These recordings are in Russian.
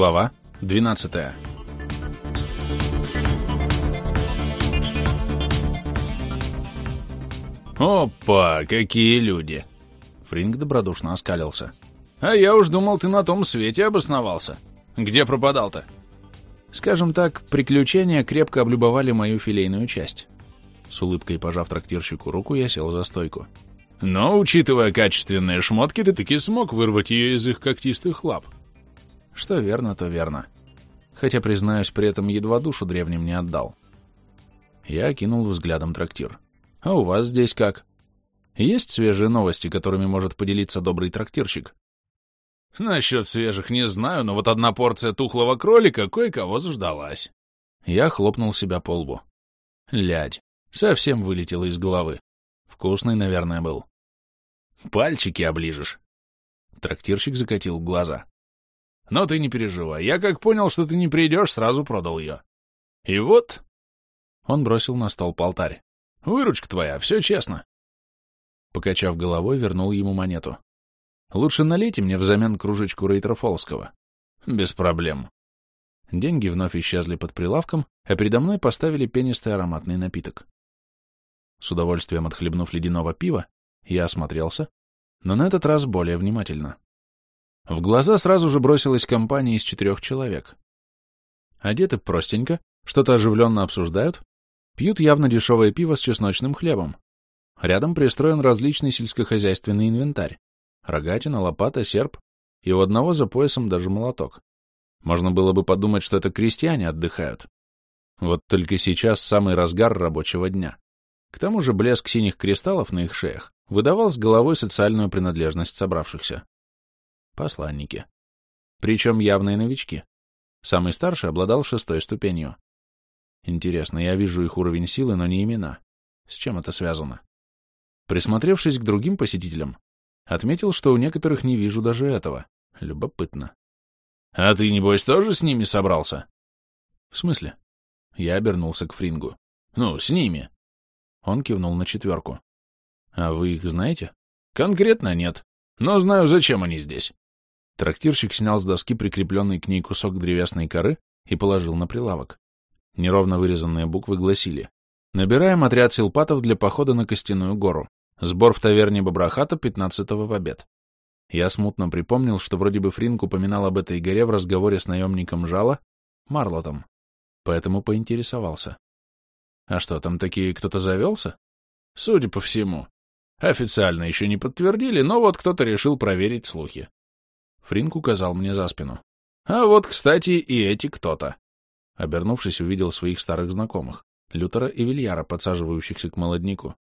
Глава 12 «Опа, какие люди!» Фринг добродушно оскалился. «А я уж думал, ты на том свете обосновался. Где пропадал-то?» Скажем так, приключения крепко облюбовали мою филейную часть. С улыбкой пожав трактирщику руку, я сел за стойку. «Но, учитывая качественные шмотки, ты таки смог вырвать ее из их когтистых лап». Что верно, то верно. Хотя, признаюсь, при этом едва душу древним не отдал. Я окинул взглядом трактир. А у вас здесь как? Есть свежие новости, которыми может поделиться добрый трактирщик? Насчет свежих не знаю, но вот одна порция тухлого кролика кое-кого заждалась. Я хлопнул себя по лбу. Лядь, совсем вылетело из головы. Вкусный, наверное, был. Пальчики оближешь. Трактирщик закатил глаза. Но ты не переживай, я как понял, что ты не придешь, сразу продал ее. И вот... Он бросил на стол полтарь. Выручка твоя, все честно. Покачав головой, вернул ему монету. Лучше налейте мне взамен кружечку Рейтера Фолского. Без проблем. Деньги вновь исчезли под прилавком, а передо мной поставили пенистый ароматный напиток. С удовольствием отхлебнув ледяного пива, я осмотрелся, но на этот раз более внимательно. В глаза сразу же бросилась компания из четырех человек. Одеты простенько, что-то оживленно обсуждают, Пьют явно дешевое пиво с чесночным хлебом. Рядом пристроен различный сельскохозяйственный инвентарь. Рогатина, лопата, серп, и у одного за поясом даже молоток. Можно было бы подумать, что это крестьяне отдыхают. Вот только сейчас самый разгар рабочего дня. К тому же блеск синих кристаллов на их шеях выдавал с головой социальную принадлежность собравшихся. Посланники. Причем явные новички. Самый старший обладал шестой ступенью. Интересно, я вижу их уровень силы, но не имена. С чем это связано? Присмотревшись к другим посетителям, отметил, что у некоторых не вижу даже этого. Любопытно. — А ты, небось, тоже с ними собрался? — В смысле? Я обернулся к Фрингу. — Ну, с ними. Он кивнул на четверку. — А вы их знаете? — Конкретно нет. Но знаю, зачем они здесь. Трактирщик снял с доски прикрепленный к ней кусок древесной коры и положил на прилавок. Неровно вырезанные буквы гласили «Набираем отряд силпатов для похода на Костяную гору. Сбор в таверне Бобрахата 15-го в обед». Я смутно припомнил, что вроде бы Фринк упоминал об этой горе в разговоре с наемником Жала, Марлотом, поэтому поинтересовался. «А что, там такие кто-то завелся?» «Судя по всему. Официально еще не подтвердили, но вот кто-то решил проверить слухи». Фринк указал мне за спину. «А вот, кстати, и эти кто-то». Обернувшись, увидел своих старых знакомых, Лютера и Вильяра, подсаживающихся к молоднику.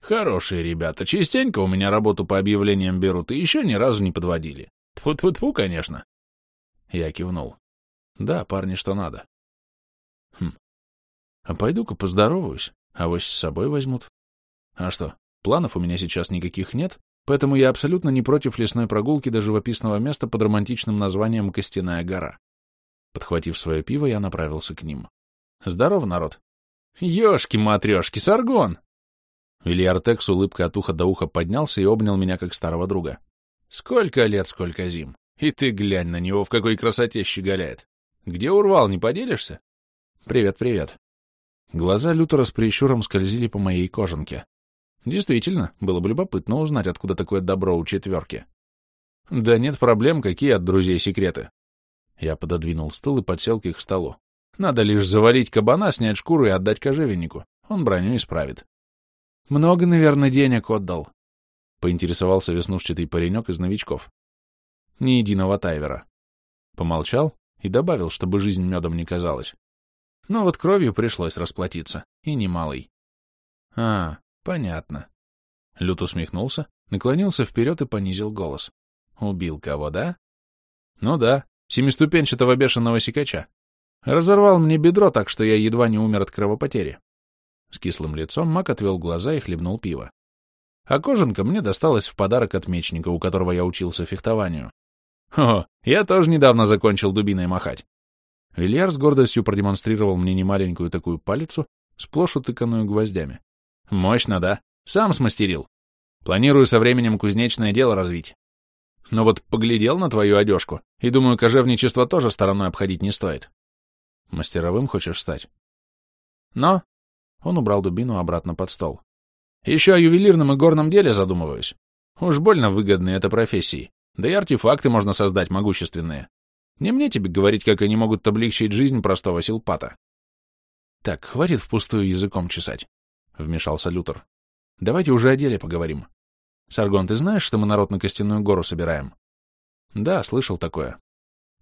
«Хорошие ребята, частенько у меня работу по объявлениям берут и еще ни разу не подводили. Тьфу-тьфу-тьфу, конечно». Я кивнул. «Да, парни, что надо». «Хм. А пойду-ка поздороваюсь, а авось с собой возьмут. А что, планов у меня сейчас никаких нет, поэтому я абсолютно не против лесной прогулки до живописного места под романтичным названием Костяная гора. Подхватив свое пиво, я направился к ним. «Здорово, народ!» «Ешки-матрешки, Саргон!» Вильяртек с улыбкой от уха до уха поднялся и обнял меня как старого друга. «Сколько лет, сколько зим! И ты глянь на него, в какой красоте щеголяет! Где урвал, не поделишься?» «Привет, привет!» Глаза Лютера с прищуром скользили по моей кожанке. Действительно, было бы любопытно узнать, откуда такое добро у четверки. Да нет проблем, какие от друзей секреты. Я пододвинул стул и подсел к их столу. Надо лишь завалить кабана, снять шкуру и отдать кожевеннику. Он броню исправит. Много, наверное, денег отдал. Поинтересовался веснушчатый паренек из новичков. Ни единого тайвера. Помолчал и добавил, чтобы жизнь медом не казалась. Но вот кровью пришлось расплатиться, и немалой. А, понятно. Лют усмехнулся, наклонился вперед и понизил голос. Убил кого, да? Ну да, семиступенчатого бешеного сикача. Разорвал мне бедро так, что я едва не умер от кровопотери. С кислым лицом Мак отвел глаза и хлебнул пиво. А кожанка мне досталась в подарок от мечника, у которого я учился фехтованию. О, я тоже недавно закончил дубиной махать. Вильяр с гордостью продемонстрировал мне немаленькую такую палицу, сплошь утыканную гвоздями. Мощно, да? Сам смастерил. Планирую со временем кузнечное дело развить. Но вот поглядел на твою одежку, и думаю, кожевничество тоже стороной обходить не стоит. Мастеровым хочешь стать? Но... Он убрал дубину обратно под стол. Еще о ювелирном и горном деле задумываюсь. Уж больно выгодные это профессии. Да и артефакты можно создать могущественные. Не мне тебе говорить, как они могут облегчить жизнь простого силпата. Так, хватит впустую языком чесать, — вмешался Лютер. Давайте уже о деле поговорим. Саргон, ты знаешь, что мы народ на Костяную гору собираем? Да, слышал такое.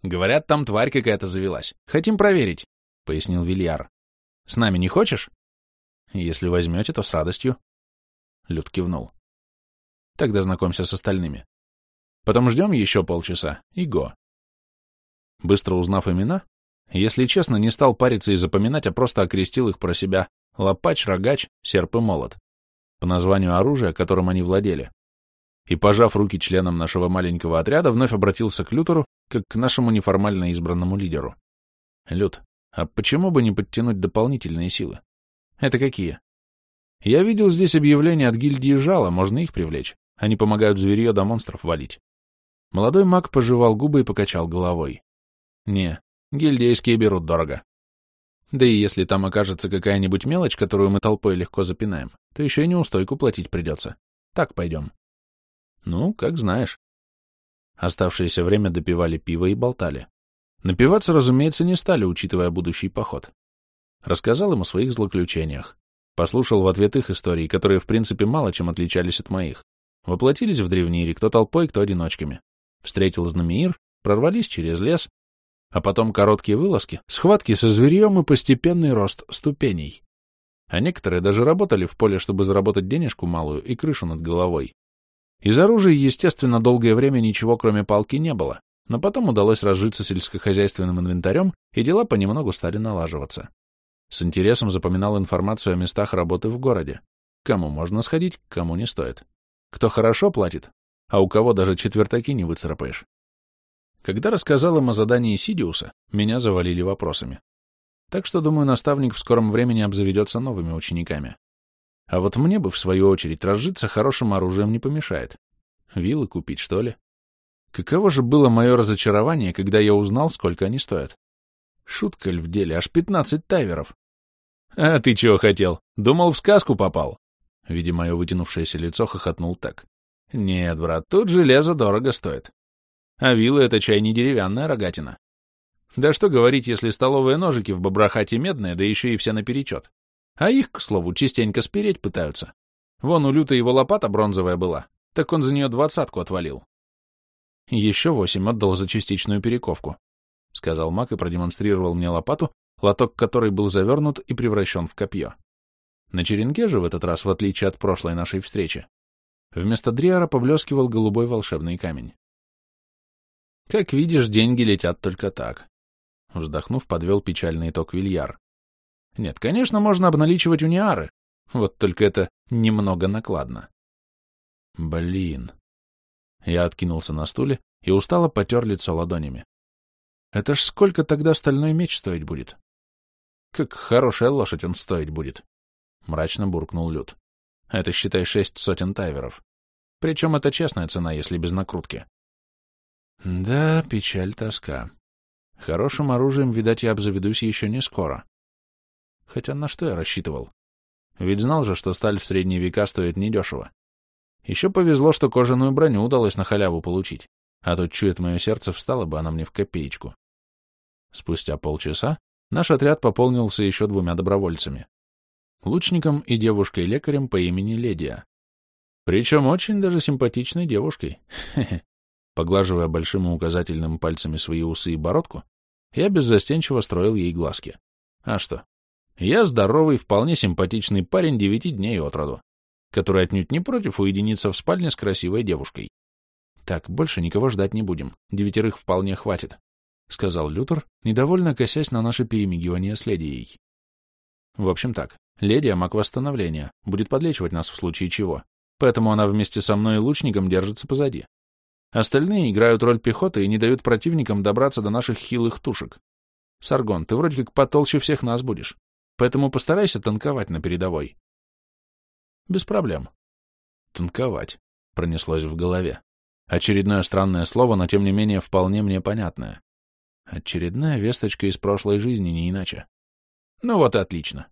Говорят, там тварь какая-то завелась. Хотим проверить, — пояснил Вильяр. С нами не хочешь? Если возьмете, то с радостью. Люд кивнул. Тогда знакомься с остальными. Потом ждем еще полчаса и го. Быстро узнав имена, если честно, не стал париться и запоминать, а просто окрестил их про себя лопач, рогач, серп и молот, по названию оружия, которым они владели. И, пожав руки членам нашего маленького отряда, вновь обратился к Лютеру, как к нашему неформально избранному лидеру. Лют, а почему бы не подтянуть дополнительные силы? Это какие? Я видел здесь объявление от гильдии Жала, можно их привлечь. Они помогают зверье до монстров валить. Молодой маг пожевал губы и покачал головой. Не, гильдейские берут дорого. Да и если там окажется какая-нибудь мелочь, которую мы толпой легко запинаем, то еще и неустойку платить придется. Так пойдем. Ну, как знаешь. Оставшееся время допивали пиво и болтали. Напиваться, разумеется, не стали, учитывая будущий поход. Рассказал им о своих злоключениях. Послушал в ответ их истории, которые, в принципе, мало чем отличались от моих. Воплотились в древнире кто толпой, кто одиночками. Встретил Знамеир, прорвались через лес, а потом короткие вылазки, схватки со зверьем и постепенный рост ступеней. А некоторые даже работали в поле, чтобы заработать денежку малую и крышу над головой. Из оружия, естественно, долгое время ничего, кроме палки, не было, но потом удалось разжиться сельскохозяйственным инвентарем, и дела понемногу стали налаживаться. С интересом запоминал информацию о местах работы в городе. Кому можно сходить, кому не стоит. Кто хорошо платит, а у кого даже четвертаки не выцарапаешь. Когда рассказал им о задании Сидиуса, меня завалили вопросами. Так что, думаю, наставник в скором времени обзаведется новыми учениками. А вот мне бы, в свою очередь, разжиться хорошим оружием не помешает. Вилы купить, что ли? Каково же было мое разочарование, когда я узнал, сколько они стоят. Шутка ли в деле, аж пятнадцать тайверов. А ты чего хотел? Думал, в сказку попал? Видя мое вытянувшееся лицо, хохотнул так. Нет, брат, тут железо дорого стоит. А вилы — это чай не деревянная рогатина. Да что говорить, если столовые ножики в бобрахате медные, да еще и все наперечет. А их, к слову, частенько спереть пытаются. Вон у Люта его лопата бронзовая была, так он за нее двадцатку отвалил. Еще восемь отдал за частичную перековку, — сказал маг и продемонстрировал мне лопату, лоток которой был завернут и превращен в копье. На черенке же в этот раз, в отличие от прошлой нашей встречи, вместо дриара поблескивал голубой волшебный камень. Как видишь, деньги летят только так. Вздохнув, подвел печальный итог Вильяр. Нет, конечно, можно обналичивать униары. Вот только это немного накладно. Блин. Я откинулся на стуле и устало потер лицо ладонями. Это ж сколько тогда стальной меч стоить будет? Как хорошая лошадь он стоить будет. Мрачно буркнул Люд. Это, считай, шесть сотен тайверов. Причем это честная цена, если без накрутки. Да, печаль, тоска. Хорошим оружием, видать, я обзаведусь еще не скоро. Хотя на что я рассчитывал? Ведь знал же, что сталь в средние века стоит недешево. Еще повезло, что кожаную броню удалось на халяву получить, а то, чует мое сердце, встала бы она мне в копеечку. Спустя полчаса наш отряд пополнился еще двумя добровольцами. Лучником и девушкой-лекарем по имени Ледия. Причем очень даже симпатичной девушкой. Хе-хе. Поглаживая большим и указательным пальцами свои усы и бородку, я беззастенчиво строил ей глазки. А что? Я здоровый, вполне симпатичный парень девяти дней от роду, который отнюдь не против уединиться в спальне с красивой девушкой. Так, больше никого ждать не будем, девятерых вполне хватит, — сказал Лютер, недовольно косясь на наше перемигивание с ледией. В общем так, ледия — маг восстановления, будет подлечивать нас в случае чего, поэтому она вместе со мной и лучником держится позади. Остальные играют роль пехоты и не дают противникам добраться до наших хилых тушек. Саргон, ты вроде как потолще всех нас будешь, поэтому постарайся танковать на передовой. Без проблем. Танковать, пронеслось в голове. Очередное странное слово, но тем не менее вполне мне понятное. Очередная весточка из прошлой жизни, не иначе. Ну вот и отлично.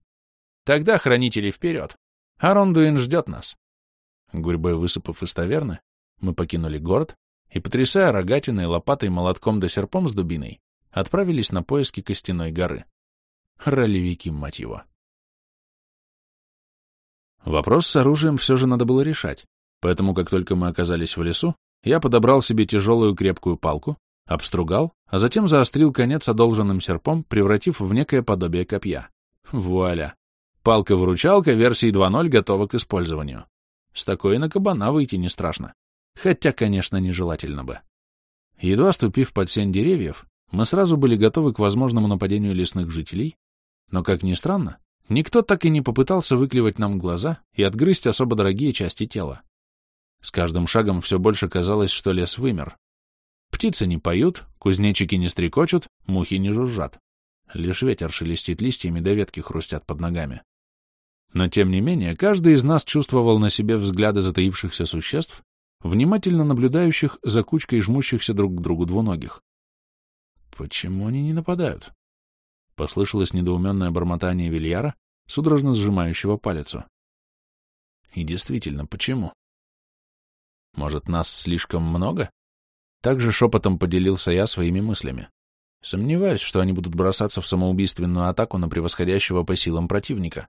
Тогда хранители вперед. Арондуин ждет нас. Гурьбой высыпав из таверны, мы покинули город и, потрясая рогатиной, лопатой, молотком да серпом с дубиной, отправились на поиски Костяной горы. Ролевики, мать его. Вопрос с оружием все же надо было решать, поэтому, как только мы оказались в лесу, я подобрал себе тяжелую крепкую палку, обстругал, а затем заострил конец одолженным серпом, превратив в некое подобие копья. Вуаля! Палка-выручалка версии 2.0 готова к использованию. С такой на кабана выйти не страшно. Хотя, конечно, нежелательно бы. Едва ступив под сень деревьев, мы сразу были готовы к возможному нападению лесных жителей, но, как ни странно, никто так и не попытался выклевать нам глаза и отгрызть особо дорогие части тела. С каждым шагом все больше казалось, что лес вымер. Птицы не поют, кузнечики не стрекочут, мухи не жужжат. Лишь ветер шелестит листьями, да ветки хрустят под ногами. Но, тем не менее, каждый из нас чувствовал на себе взгляды затаившихся существ, внимательно наблюдающих за кучкой жмущихся друг к другу двуногих. «Почему они не нападают?» Послышалось недоуменное бормотание Вильяра, судорожно сжимающего палец. И действительно, почему? Может, нас слишком много? Также шепотом поделился я своими мыслями. Сомневаюсь, что они будут бросаться в самоубийственную атаку на превосходящего по силам противника.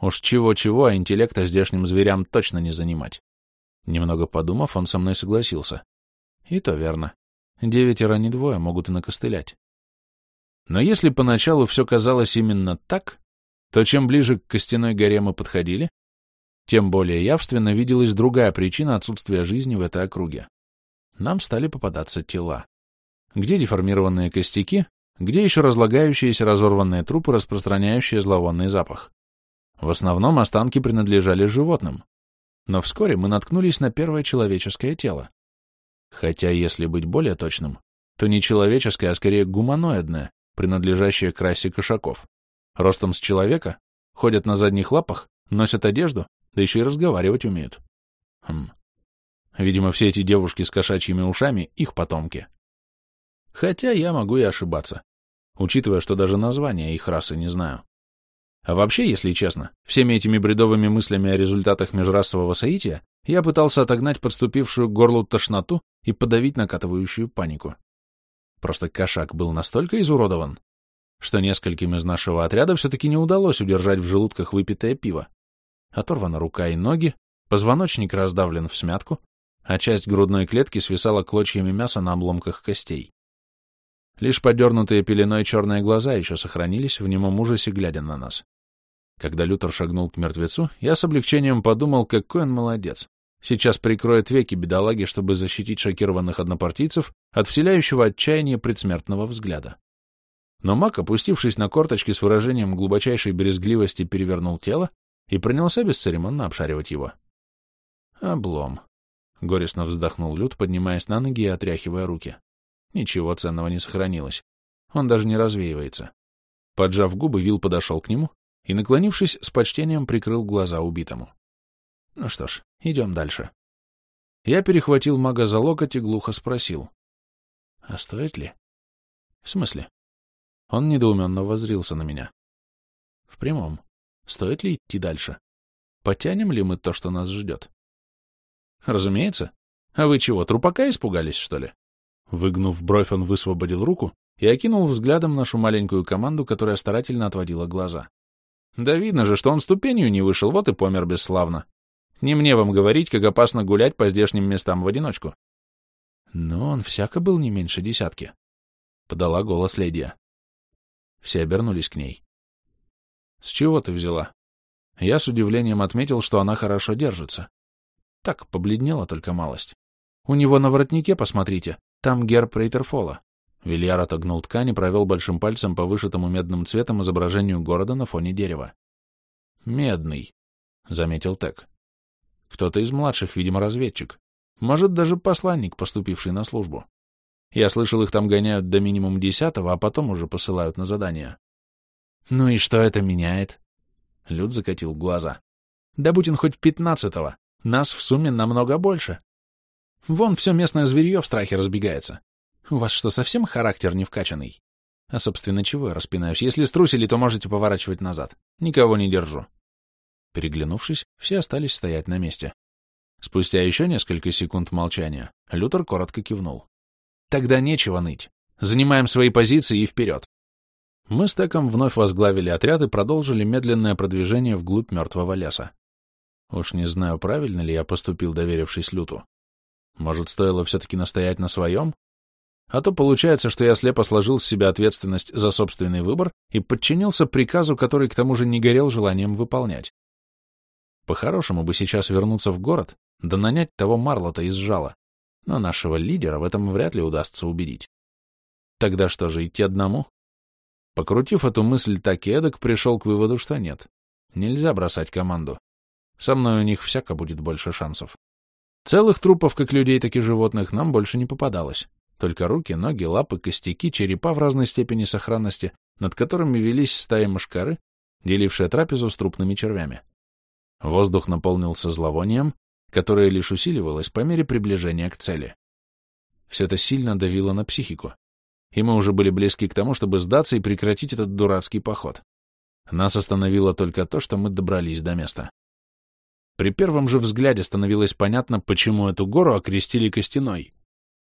Уж чего-чего, а интеллекта здешним зверям точно не занимать. Немного подумав, он со мной согласился. И то верно. Девятеро не двое могут и накостылять. Но если поначалу все казалось именно так, то чем ближе к Костяной горе мы подходили, тем более явственно виделась другая причина отсутствия жизни в этой округе. Нам стали попадаться тела. Где деформированные костяки, где еще разлагающиеся разорванные трупы, распространяющие зловонный запах. В основном останки принадлежали животным. Но вскоре мы наткнулись на первое человеческое тело. Хотя, если быть более точным, то не человеческое, а скорее гуманоидное, принадлежащее к расе кошаков. Ростом с человека, ходят на задних лапах, носят одежду, да еще и разговаривать умеют. Хм. Видимо, все эти девушки с кошачьими ушами — их потомки. Хотя я могу и ошибаться, учитывая, что даже названия их расы не знаю. А вообще, если честно, всеми этими бредовыми мыслями о результатах межрасового соития я пытался отогнать подступившую к горлу тошноту и подавить накатывающую панику. Просто кошак был настолько изуродован, что нескольким из нашего отряда все-таки не удалось удержать в желудках выпитое пиво. Оторвана рука и ноги, позвоночник раздавлен в смятку, а часть грудной клетки свисала клочьями мяса на обломках костей. Лишь подернутые пеленой черные глаза еще сохранились в немом ужасе, глядя на нас. Когда Лютер шагнул к мертвецу, я с облегчением подумал, какой он молодец. Сейчас прикроет веки бедолаги, чтобы защитить шокированных однопартийцев от вселяющего отчаяния предсмертного взгляда. Но маг, опустившись на корточки с выражением глубочайшей брезгливости, перевернул тело и принялся бесцеремонно обшаривать его. «Облом», — горестно вздохнул Люд, поднимаясь на ноги и отряхивая руки. Ничего ценного не сохранилось. Он даже не развеивается. Поджав губы, Вил подошел к нему и, наклонившись, с почтением прикрыл глаза убитому. Ну что ж, идем дальше. Я перехватил мага за локоть и глухо спросил. А стоит ли? В смысле? Он недоуменно воззрился на меня. В прямом. Стоит ли идти дальше? Потянем ли мы то, что нас ждет? Разумеется. А вы чего, трупака испугались, что ли? Выгнув бровь, он высвободил руку и окинул взглядом нашу маленькую команду, которая старательно отводила глаза. Да видно же, что он ступенью не вышел, вот и помер бесславно. Не мне вам говорить, как опасно гулять по здешним местам в одиночку. Но он всяко был не меньше десятки. Подала голос Ледия. Все обернулись к ней. С чего ты взяла? Я с удивлением отметил, что она хорошо держится. Так, побледнела только малость. У него на воротнике, посмотрите, там герб Рейтерфола. Вильяр отогнул ткань и провел большим пальцем по вышитому медным цветом изображению города на фоне дерева. «Медный», — заметил Тек. «Кто-то из младших, видимо, разведчик. Может, даже посланник, поступивший на службу. Я слышал, их там гоняют до минимум десятого, а потом уже посылают на задание». «Ну и что это меняет?» Люд закатил глаза. «Да будь он хоть пятнадцатого, нас в сумме намного больше». Вон все местное зверье в страхе разбегается. У вас что, совсем характер не вкачанный? А, собственно, чего я распинаюсь? Если струсили, то можете поворачивать назад. Никого не держу. Переглянувшись, все остались стоять на месте. Спустя еще несколько секунд молчания Лютер коротко кивнул. Тогда нечего ныть. Занимаем свои позиции и вперед. Мы с Теком вновь возглавили отряд и продолжили медленное продвижение вглубь мертвого леса. Уж не знаю, правильно ли я поступил, доверившись Люту. Может, стоило все-таки настоять на своем? А то получается, что я слепо сложил с себя ответственность за собственный выбор и подчинился приказу, который к тому же не горел желанием выполнять. По-хорошему бы сейчас вернуться в город, да нанять того Марлота из жала, но нашего лидера в этом вряд ли удастся убедить. Тогда что же, идти одному? Покрутив эту мысль так и эдак, пришел к выводу, что нет. Нельзя бросать команду. Со мной у них всяко будет больше шансов. Целых трупов, как людей, так и животных, нам больше не попадалось. Только руки, ноги, лапы, костяки, черепа в разной степени сохранности, над которыми велись стаи мошкары, делившие трапезу с трупными червями. Воздух наполнился зловонием, которое лишь усиливалось по мере приближения к цели. Все это сильно давило на психику, и мы уже были близки к тому, чтобы сдаться и прекратить этот дурацкий поход. Нас остановило только то, что мы добрались до места. При первом же взгляде становилось понятно, почему эту гору окрестили Костяной.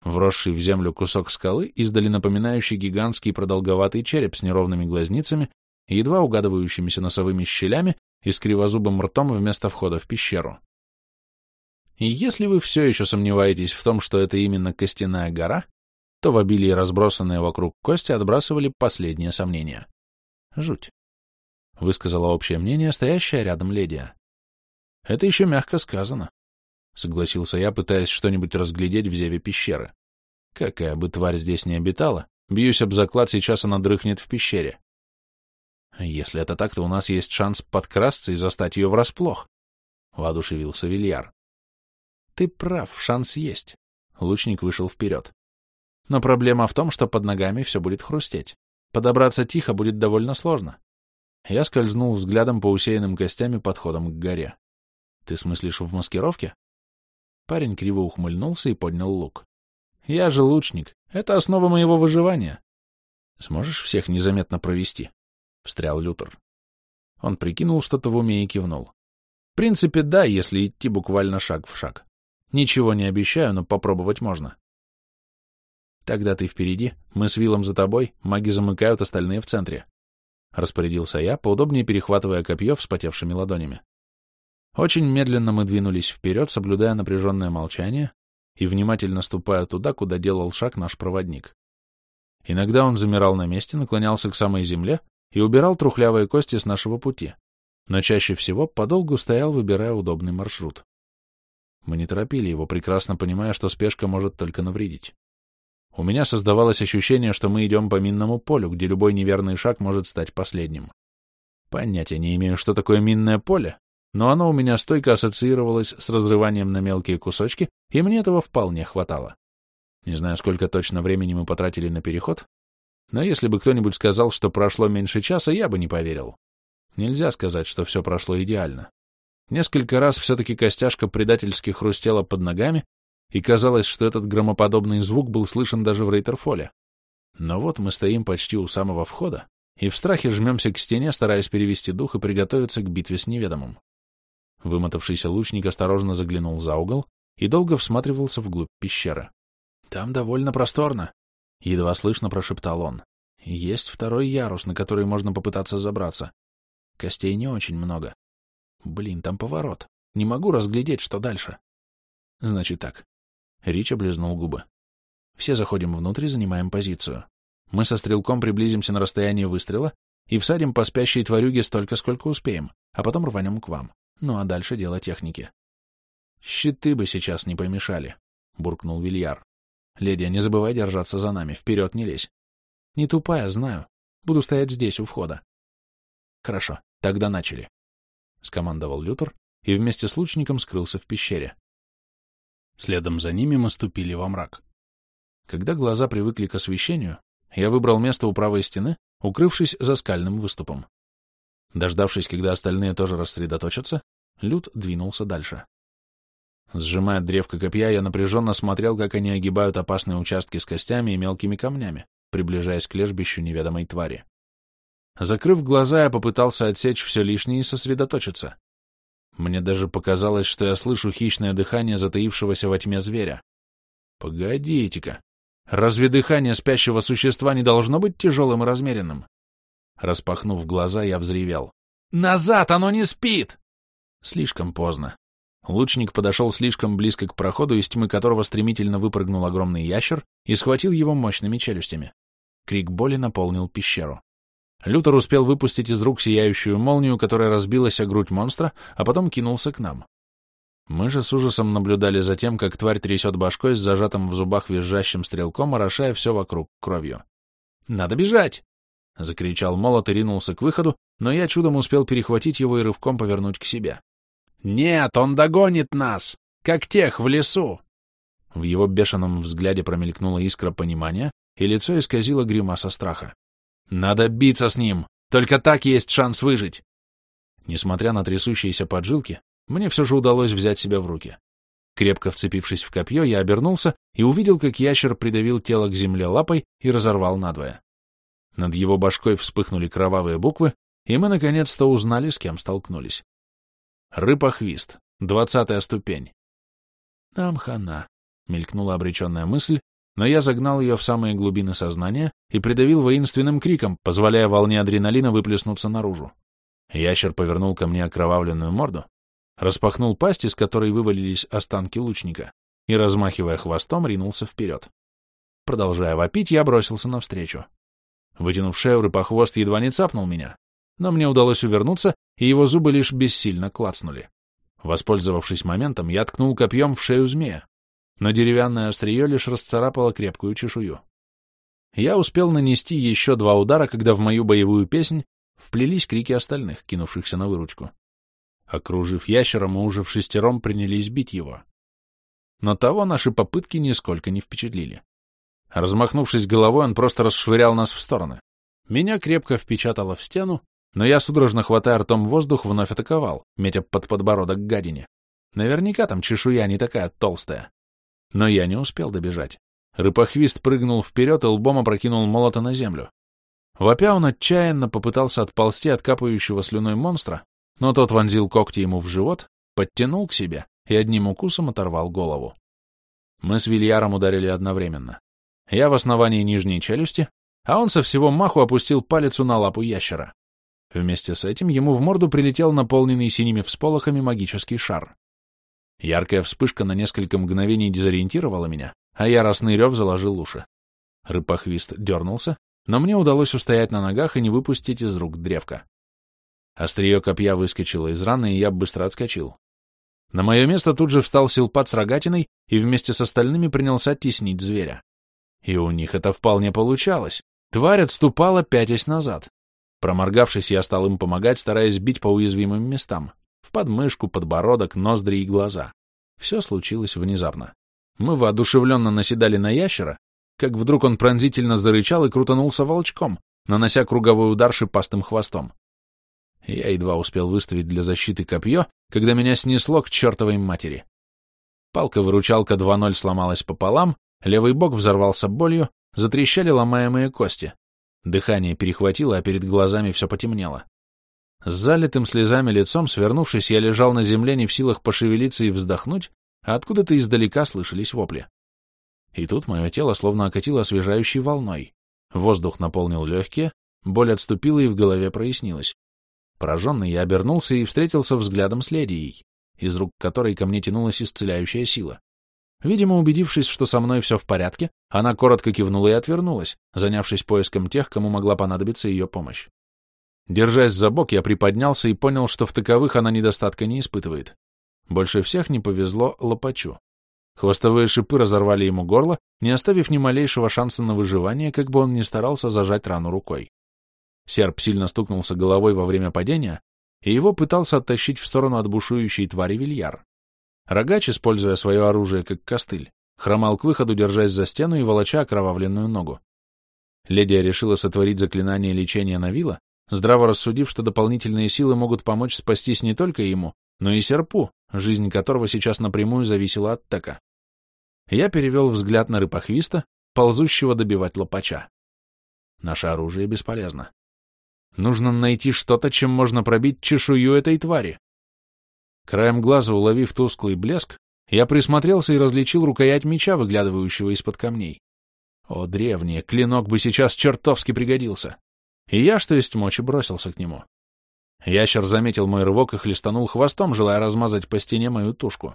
Вросший в землю кусок скалы, издали напоминающий гигантский продолговатый череп с неровными глазницами и едва угадывающимися носовыми щелями и с кривозубым ртом вместо входа в пещеру. И если вы все еще сомневаетесь в том, что это именно Костяная гора, то в обилии разбросанные вокруг кости отбрасывали последние сомнения. Жуть. Высказала общее мнение стоящая рядом Ледия. Это еще мягко сказано. Согласился я, пытаясь что-нибудь разглядеть в зеве пещеры. Какая бы тварь здесь не обитала, бьюсь об заклад, сейчас она дрыхнет в пещере. Если это так, то у нас есть шанс подкрасться и застать ее врасплох, — воодушевился Вильяр. Ты прав, шанс есть. Лучник вышел вперед. Но проблема в том, что под ногами все будет хрустеть. Подобраться тихо будет довольно сложно. Я скользнул взглядом по усеянным костями подходом к горе. Ты смыслишь в маскировке? Парень криво ухмыльнулся и поднял лук. Я же лучник. Это основа моего выживания. Сможешь всех незаметно провести? Встрял Лютер. Он прикинул что-то в уме и кивнул. В принципе, да, если идти буквально шаг в шаг. Ничего не обещаю, но попробовать можно. Тогда ты впереди, мы с Виллом за тобой, маги замыкают, остальные в центре. Распорядился я, поудобнее перехватывая копье вспотевшими ладонями. Очень медленно мы двинулись вперед, соблюдая напряженное молчание и внимательно ступая туда, куда делал шаг наш проводник. Иногда он замирал на месте, наклонялся к самой земле и убирал трухлявые кости с нашего пути, но чаще всего подолгу стоял, выбирая удобный маршрут. Мы не торопили его, прекрасно понимая, что спешка может только навредить. У меня создавалось ощущение, что мы идем по минному полю, где любой неверный шаг может стать последним. Понятия не имею, что такое минное поле, но оно у меня стойко ассоциировалось с разрыванием на мелкие кусочки, и мне этого вполне хватало. Не знаю, сколько точно времени мы потратили на переход, но если бы кто-нибудь сказал, что прошло меньше часа, я бы не поверил. Нельзя сказать, что все прошло идеально. Несколько раз все-таки костяшка предательски хрустела под ногами, и казалось, что этот громоподобный звук был слышен даже в Рейтерфоле. Но вот мы стоим почти у самого входа, и в страхе жмемся к стене, стараясь перевести дух и приготовиться к битве с неведомым. Вымотавшийся лучник осторожно заглянул за угол и долго всматривался вглубь пещеры. «Там довольно просторно», — едва слышно прошептал он. «Есть второй ярус, на который можно попытаться забраться. Костей не очень много. Блин, там поворот. Не могу разглядеть, что дальше». «Значит так». Рич облизнул губы. «Все заходим внутрь и занимаем позицию. Мы со стрелком приблизимся на расстояние выстрела и всадим по спящей тварюге столько, сколько успеем, а потом рванем к вам. Ну а дальше дело техники. «Щиты бы сейчас не помешали», — буркнул Вильяр. «Леди, не забывай держаться за нами, вперед не лезь». «Не тупая, знаю. Буду стоять здесь, у входа». «Хорошо, тогда начали», — скомандовал Лютер и вместе с лучником скрылся в пещере. Следом за ними мы ступили во мрак. Когда глаза привыкли к освещению, я выбрал место у правой стены, укрывшись за скальным выступом. Дождавшись, когда остальные тоже рассредоточатся, Люд двинулся дальше. Сжимая древко копья, я напряженно смотрел, как они огибают опасные участки с костями и мелкими камнями, приближаясь к лежбищу неведомой твари. Закрыв глаза, я попытался отсечь все лишнее и сосредоточиться. Мне даже показалось, что я слышу хищное дыхание затаившегося во тьме зверя. Погодите-ка, разве дыхание спящего существа не должно быть тяжелым и размеренным? Распахнув глаза, я взревел. «Назад! Оно не спит!» Слишком поздно. Лучник подошел слишком близко к проходу, из тьмы которого стремительно выпрыгнул огромный ящер и схватил его мощными челюстями. Крик боли наполнил пещеру. Лютер успел выпустить из рук сияющую молнию, которая разбилась о грудь монстра, а потом кинулся к нам. Мы же с ужасом наблюдали за тем, как тварь трясет башкой с зажатым в зубах визжащим стрелком, орошая все вокруг кровью. «Надо бежать!» — закричал молот и ринулся к выходу, но я чудом успел перехватить его и рывком повернуть к себе. «Нет, он догонит нас! Как тех в лесу!» В его бешеном взгляде промелькнула искра понимания, и лицо исказило гримаса страха. «Надо биться с ним! Только так есть шанс выжить!» Несмотря на трясущиеся поджилки, мне все же удалось взять себя в руки. Крепко вцепившись в копье, я обернулся и увидел, как ящер придавил тело к земле лапой и разорвал надвое. Над его башкой вспыхнули кровавые буквы, и мы наконец-то узнали, с кем столкнулись. Рыпохвист. Двадцатая ступень. Нам хана, мелькнула обреченная мысль, но я загнал ее в самые глубины сознания и придавил воинственным криком, позволяя волне адреналина выплеснуться наружу. Ящер повернул ко мне окровавленную морду, распахнул пасть, из которой вывалились останки лучника, и, размахивая хвостом, ринулся вперед. Продолжая вопить, я бросился навстречу. Вытянув шею, рыпохвост едва не цапнул меня, но мне удалось увернуться, и его зубы лишь бессильно клацнули. Воспользовавшись моментом, я ткнул копьем в шею змея, но деревянное острие лишь расцарапало крепкую чешую. Я успел нанести еще два удара, когда в мою боевую песнь вплелись крики остальных, кинувшихся на выручку. Окружив ящера, мы уже в шестером принялись бить его. Но того наши попытки нисколько не впечатлили. Размахнувшись головой, он просто расшвырял нас в стороны. Меня крепко впечатало в стену, но я, судорожно хватая ртом воздух, вновь атаковал, метя под подбородок гадине. Наверняка там чешуя не такая толстая. Но я не успел добежать. Рыпохвист прыгнул вперед и лбом опрокинул молота на землю. Вопя он отчаянно попытался отползти от капающего слюной монстра, но тот вонзил когти ему в живот, подтянул к себе и одним укусом оторвал голову. Мы с Вильяром ударили одновременно. Я в основании нижней челюсти, а он со всего маху опустил палицу на лапу ящера. Вместе с этим ему в морду прилетел наполненный синими всполохами магический шар. Яркая вспышка на несколько мгновений дезориентировала меня, а яростный рев заложил уши. Рыпохвист дернулся, но мне удалось устоять на ногах и не выпустить из рук древка. Острие копья выскочило из раны, и я быстро отскочил. На мое место тут же встал силпат с рогатиной и вместе с остальными принялся теснить зверя. И у них это вполне получалось. Тварь отступала, пятясь назад. Проморгавшись, я стал им помогать, стараясь бить по уязвимым местам. В подмышку, подбородок, ноздри и глаза. Все случилось внезапно. Мы воодушевленно наседали на ящера, как вдруг он пронзительно зарычал и крутанулся волчком, нанося круговой удар шипастым хвостом. Я едва успел выставить для защиты копье, когда меня снесло к чертовой матери. Палка-выручалка 2.0 сломалась пополам, левый бок взорвался болью, затрещали ломаемые кости. Дыхание перехватило, а перед глазами все потемнело. С залитым слезами лицом, свернувшись, я лежал на земле не в силах пошевелиться и вздохнуть, а откуда-то издалека слышались вопли. И тут мое тело словно окатило освежающей волной. Воздух наполнил легкие, боль отступила и в голове прояснилось. Пораженный я обернулся и встретился взглядом с Ледией, из рук которой ко мне тянулась исцеляющая сила. Видимо, убедившись, что со мной все в порядке, она коротко кивнула и отвернулась, занявшись поиском тех, кому могла понадобиться ее помощь. Держась за бок, я приподнялся и понял, что в таковых она недостатка не испытывает. Больше всех не повезло лопачу. Хвостовые шипы разорвали ему горло, не оставив ни малейшего шанса на выживание, как бы он ни старался зажать рану рукой. Серп сильно стукнулся головой во время падения, и его пытался оттащить в сторону от бушующей твари Вильяр. Рогач, используя свое оружие как костыль, хромал к выходу, держась за стену и волоча окровавленную ногу. Ледия решила сотворить заклинание лечения Навила, здраво рассудив, что дополнительные силы могут помочь спастись не только ему, но и серпу, жизнь которого сейчас напрямую зависела от Тека. Я перевел взгляд на рыпохвиста, ползущего добивать лопача. Наше оружие бесполезно. Нужно найти что-то, чем можно пробить чешую этой твари. Краем глаза уловив тусклый блеск, я присмотрелся и различил рукоять меча, выглядывающего из-под камней. О, древнее, клинок бы сейчас чертовски пригодился. И я, что есть мочи, бросился к нему. Ящер заметил мой рывок и хлестанул хвостом, желая размазать по стене мою тушку.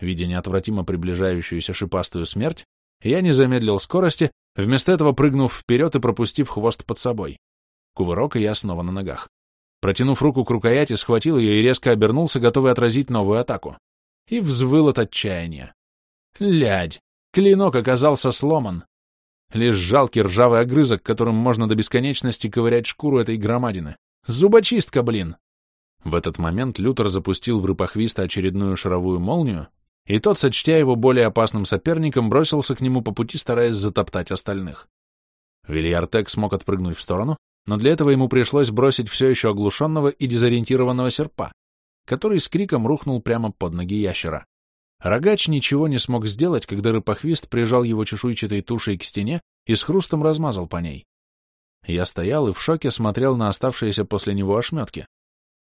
Видя неотвратимо приближающуюся шипастую смерть, я не замедлил скорости, вместо этого прыгнув вперед и пропустив хвост под собой. Кувырок, и я снова на ногах. Протянув руку к рукояти, схватил ее и резко обернулся, готовый отразить новую атаку. И взвыл от отчаяния. Лядь! Клинок оказался сломан. Лишь жалкий ржавый огрызок, которым можно до бесконечности ковырять шкуру этой громадины. Зубочистка, блин! В этот момент Лютер запустил в рыпохвиста очередную шаровую молнию, и тот, сочтя его более опасным соперником, бросился к нему по пути, стараясь затоптать остальных. Вильяртек смог отпрыгнуть в сторону, но для этого ему пришлось бросить все еще оглушенного и дезориентированного серпа, который с криком рухнул прямо под ноги ящера. Рогач ничего не смог сделать, когда рыпохвист прижал его чешуйчатой тушей к стене и с хрустом размазал по ней. Я стоял и в шоке смотрел на оставшиеся после него ошметки.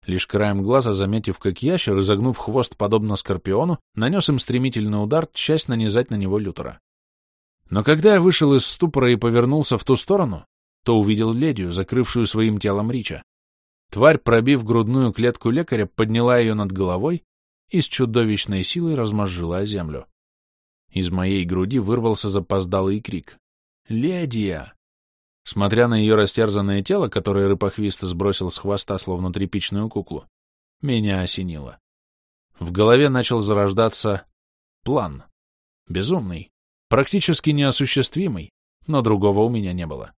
Лишь краем глаза, заметив, как ящер, изогнув хвост подобно скорпиону, нанес им стремительный удар, часть нанизать на него Лютера. Но когда я вышел из ступора и повернулся в ту сторону, то увидел ледию, закрывшую своим телом Рича. Тварь, пробив грудную клетку лекаря, подняла ее над головой и с чудовищной силой размозжила землю. Из моей груди вырвался запоздалый крик. «Ледия!» Смотря на ее растерзанное тело, которое рыпохвист сбросил с хвоста, словно тряпичную куклу, меня осенило. В голове начал зарождаться план. Безумный, практически неосуществимый, но другого у меня не было.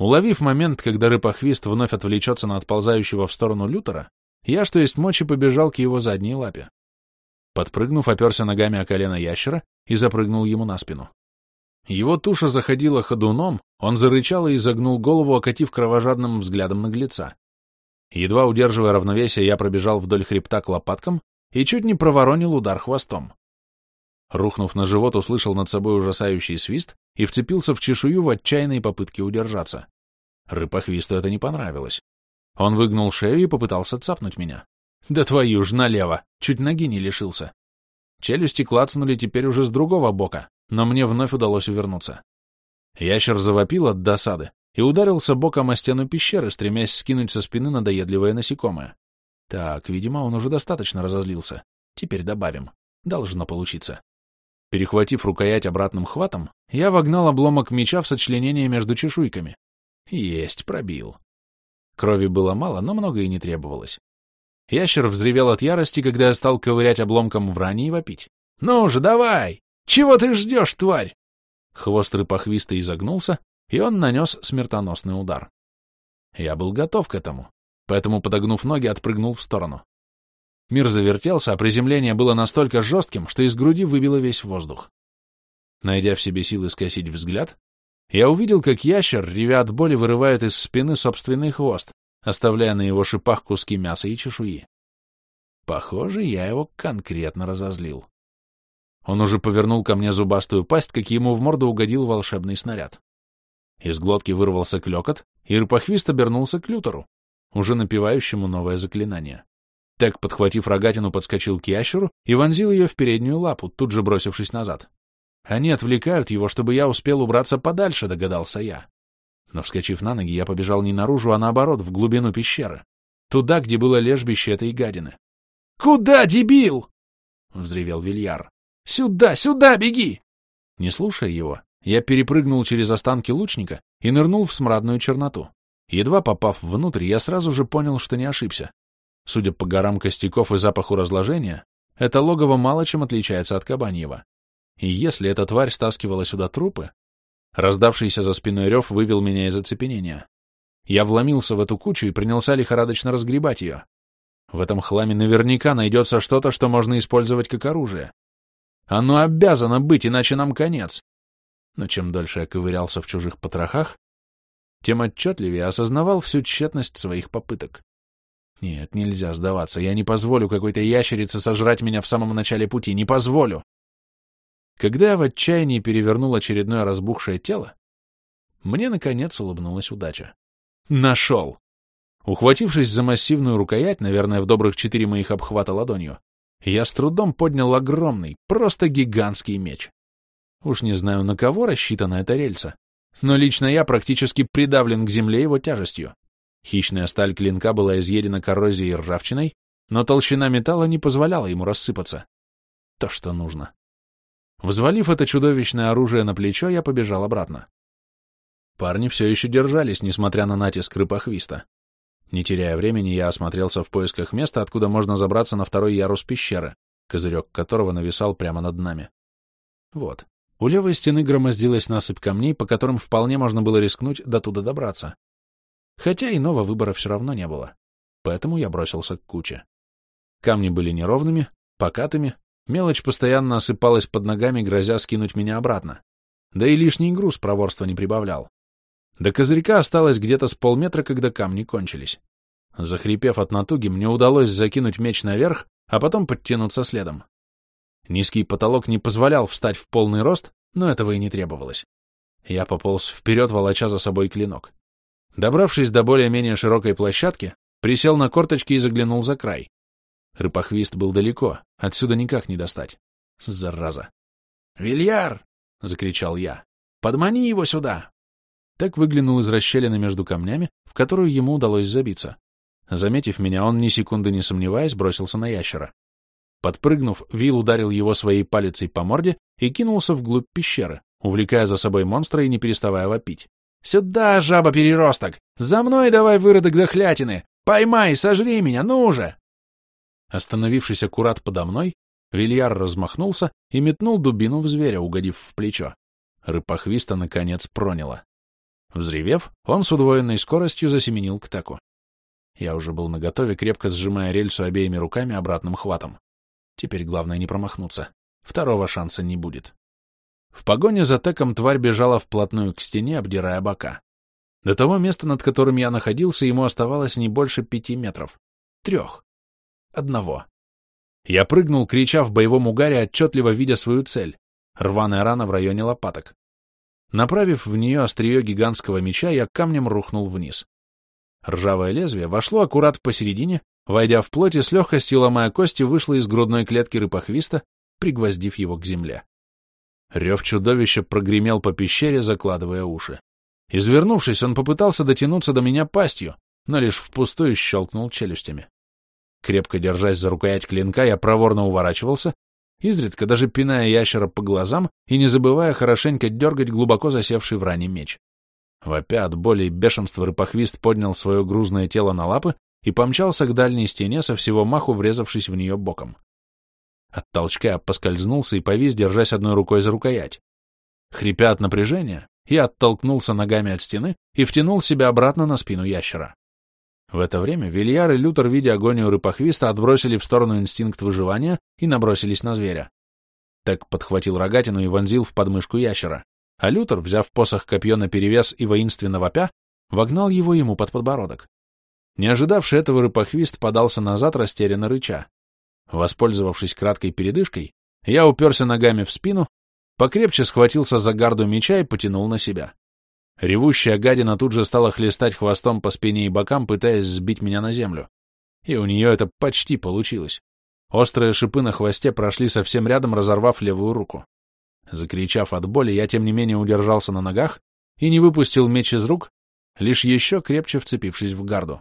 Уловив момент, когда рыпохвист вновь отвлечется на отползающего в сторону Лютера, я, что есть мочи, побежал к его задней лапе. Подпрыгнув, оперся ногами о колено ящера и запрыгнул ему на спину. Его туша заходила ходуном, он зарычал и изогнул голову, окатив кровожадным взглядом наглеца. Едва удерживая равновесие, я пробежал вдоль хребта к лопаткам и чуть не проворонил удар хвостом. Рухнув на живот, услышал над собой ужасающий свист и вцепился в чешую в отчаянной попытке удержаться. Рыпохвисту это не понравилось. Он выгнул шею и попытался цапнуть меня. Да твою ж налево, чуть ноги не лишился. Челюсти клацнули теперь уже с другого бока, но мне вновь удалось увернуться. Ящер завопил от досады и ударился боком о стену пещеры, стремясь скинуть со спины надоедливое насекомое. Так, видимо, он уже достаточно разозлился. Теперь добавим. Должно получиться. Перехватив рукоять обратным хватом, я вогнал обломок меча в сочленение между чешуйками. Есть, пробил. Крови было мало, но много и не требовалось. Ящер взревел от ярости, когда я стал ковырять обломком в ране и вопить. «Ну же, давай! Чего ты ждешь, тварь?» Хвост рыпохвиста изогнулся, и он нанес смертоносный удар. Я был готов к этому, поэтому, подогнув ноги, отпрыгнул в сторону. Мир завертелся, а приземление было настолько жестким, что из груди выбило весь воздух. Найдя в себе силы скосить взгляд, я увидел, как ящер, ревя от боли, вырывает из спины собственный хвост, оставляя на его шипах куски мяса и чешуи. Похоже, я его конкретно разозлил. Он уже повернул ко мне зубастую пасть, как ему в морду угодил волшебный снаряд. Из глотки вырвался клёкот, и рыпохвист обернулся к Лютеру, уже напевающему новое заклинание. Тек, подхватив рогатину, подскочил к ящеру и вонзил ее в переднюю лапу, тут же бросившись назад. Они отвлекают его, чтобы я успел убраться подальше, догадался я. Но, вскочив на ноги, я побежал не наружу, а наоборот, в глубину пещеры. Туда, где было лежбище этой гадины. «Куда, дебил?» — взревел Вильяр. «Сюда, сюда, беги!» Не слушая его, я перепрыгнул через останки лучника и нырнул в смрадную черноту. Едва попав внутрь, я сразу же понял, что не ошибся. Судя по горам костяков и запаху разложения, это логово мало чем отличается от Кабаньева. И если эта тварь стаскивала сюда трупы, раздавшийся за спиной рев вывел меня из оцепенения. Я вломился в эту кучу и принялся лихорадочно разгребать ее. В этом хламе наверняка найдется что-то, что можно использовать как оружие. Оно обязано быть, иначе нам конец. Но чем дольше я ковырялся в чужих потрохах, тем отчетливее осознавал всю тщетность своих попыток. Нет, нельзя сдаваться. Я не позволю какой-то ящерице сожрать меня в самом начале пути. Не позволю. Когда я в отчаянии перевернул очередное разбухшее тело, мне, наконец, улыбнулась удача. Нашел! Ухватившись за массивную рукоять, наверное, в добрых четыре моих обхвата ладонью, я с трудом поднял огромный, просто гигантский меч. Уж не знаю, на кого рассчитана эта рельса, но лично я практически придавлен к земле его тяжестью. Хищная сталь клинка была изъедена коррозией и ржавчиной, но толщина металла не позволяла ему рассыпаться. То, что нужно. Взвалив это чудовищное оружие на плечо, я побежал обратно. Парни все еще держались, несмотря на натиск рыпохвиста. Не теряя времени, я осмотрелся в поисках места, откуда можно забраться на второй ярус пещеры, козырек которого нависал прямо над нами. Вот. У левой стены громоздилась насыпь камней, по которым вполне можно было рискнуть до туда добраться. Хотя иного выбора все равно не было. Поэтому я бросился к куче. Камни были неровными, покатыми, мелочь постоянно осыпалась под ногами, грозя скинуть меня обратно. Да и лишний груз проворства не прибавлял. До козырька осталось где-то с полметра, когда камни кончились. Захрипев от натуги, мне удалось закинуть меч наверх, а потом подтянуться следом. Низкий потолок не позволял встать в полный рост, но этого и не требовалось. Я пополз вперед, волоча за собой клинок. Добравшись до более-менее широкой площадки, присел на корточки и заглянул за край. Рыпохвист был далеко, отсюда никак не достать. Зараза. «Вильяр!» — закричал я. «Подмани его сюда!» Так выглянул из расщелины между камнями, в которую ему удалось забиться. Заметив меня, он, ни секунды не сомневаясь, бросился на ящера. Подпрыгнув, Вил ударил его своей палицей по морде и кинулся вглубь пещеры, увлекая за собой монстра и не переставая вопить. «Сюда, жаба-переросток! За мной давай, выродок дохлятины! Поймай, сожри меня, ну же!» Остановившись аккурат подо мной, Вильяр размахнулся и метнул дубину в зверя, угодив в плечо. Рыпохвиста, наконец, проняло. Взревев, он с удвоенной скоростью засеменил к теку. Я уже был наготове, крепко сжимая рельсу обеими руками обратным хватом. Теперь главное не промахнуться. Второго шанса не будет. В погоне за теком тварь бежала вплотную к стене, обдирая бока. До того места, над которым я находился, ему оставалось не больше пяти метров. Трех. Одного. Я прыгнул, крича в боевом угаре, отчетливо видя свою цель. Рваная рана в районе лопаток. Направив в нее острие гигантского меча, я камнем рухнул вниз. Ржавое лезвие вошло аккурат посередине, войдя в плоть и с легкостью ломая кости, вышло из грудной клетки рыпохвиста, пригвоздив его к земле. Рев чудовища прогремел по пещере, закладывая уши. Извернувшись, он попытался дотянуться до меня пастью, но лишь впустую щелкнул челюстями. Крепко держась за рукоять клинка, я проворно уворачивался, изредка даже пиная ящера по глазам и не забывая хорошенько дергать глубоко засевший в ране меч. Вопя от боли и бешенства рыпохвист поднял свое грузное тело на лапы и помчался к дальней стене со всего маху, врезавшись в нее боком. От толчка поскользнулся и повис, держась одной рукой за рукоять. Хрипя от напряжения, я оттолкнулся ногами от стены и втянул себя обратно на спину ящера. В это время Вильяр и Лютер, видя агонию рыпохвиста, отбросили в сторону инстинкт выживания и набросились на зверя. Так подхватил рогатину и вонзил в подмышку ящера, а Лютер, взяв посох копье наперевес и воинственно вопя, вогнал его ему под подбородок. Не ожидавший этого рыпохвист подался назад, растерянно рыча. Воспользовавшись краткой передышкой, я уперся ногами в спину, покрепче схватился за гарду меча и потянул на себя. Ревущая гадина тут же стала хлестать хвостом по спине и бокам, пытаясь сбить меня на землю. И у нее это почти получилось. Острые шипы на хвосте прошли совсем рядом, разорвав левую руку. Закричав от боли, я тем не менее удержался на ногах и не выпустил меч из рук, лишь еще крепче вцепившись в гарду.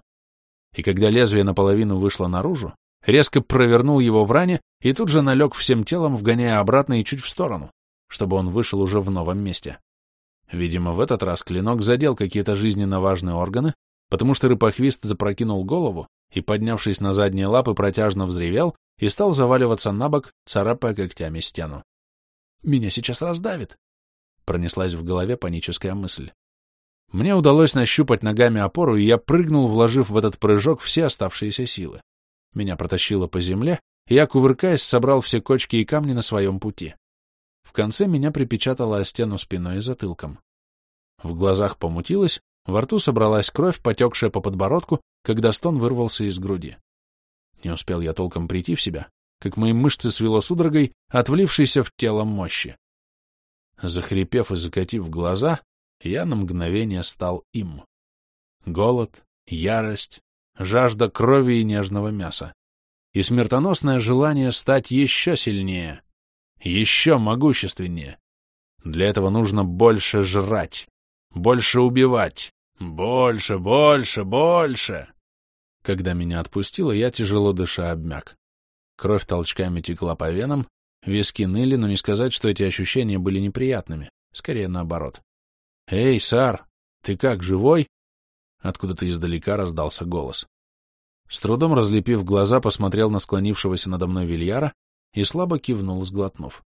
И когда лезвие наполовину вышло наружу, резко провернул его в ране и тут же налег всем телом, вгоняя обратно и чуть в сторону, чтобы он вышел уже в новом месте. Видимо, в этот раз клинок задел какие-то жизненно важные органы, потому что рыпохвист запрокинул голову и, поднявшись на задние лапы, протяжно взревел и стал заваливаться на бок, царапая когтями стену. «Меня сейчас раздавит!» — пронеслась в голове паническая мысль. Мне удалось нащупать ногами опору, и я прыгнул, вложив в этот прыжок все оставшиеся силы. Меня протащило по земле, и я, кувыркаясь, собрал все кочки и камни на своем пути. В конце меня припечатало о стену спиной и затылком. В глазах помутилось, Во рту собралась кровь, потекшая по подбородку, когда стон вырвался из груди. Не успел я толком прийти в себя, как мои мышцы свело судорогой, отвлившейся в тело мощи. Захрипев и закатив глаза, я на мгновение стал им. Голод, ярость, жажда крови и нежного мяса. И смертоносное желание стать еще сильнее, еще могущественнее. Для этого нужно больше жрать, больше убивать, больше, больше, больше. Когда меня отпустило, я тяжело дыша обмяк. Кровь толчками текла по венам, виски ныли, но не сказать, что эти ощущения были неприятными, скорее наоборот. «Эй, Сар, ты как, живой?» Откуда-то издалека раздался голос. С трудом разлепив глаза, посмотрел на склонившегося надо мной Вильяра и слабо кивнул, сглотнув.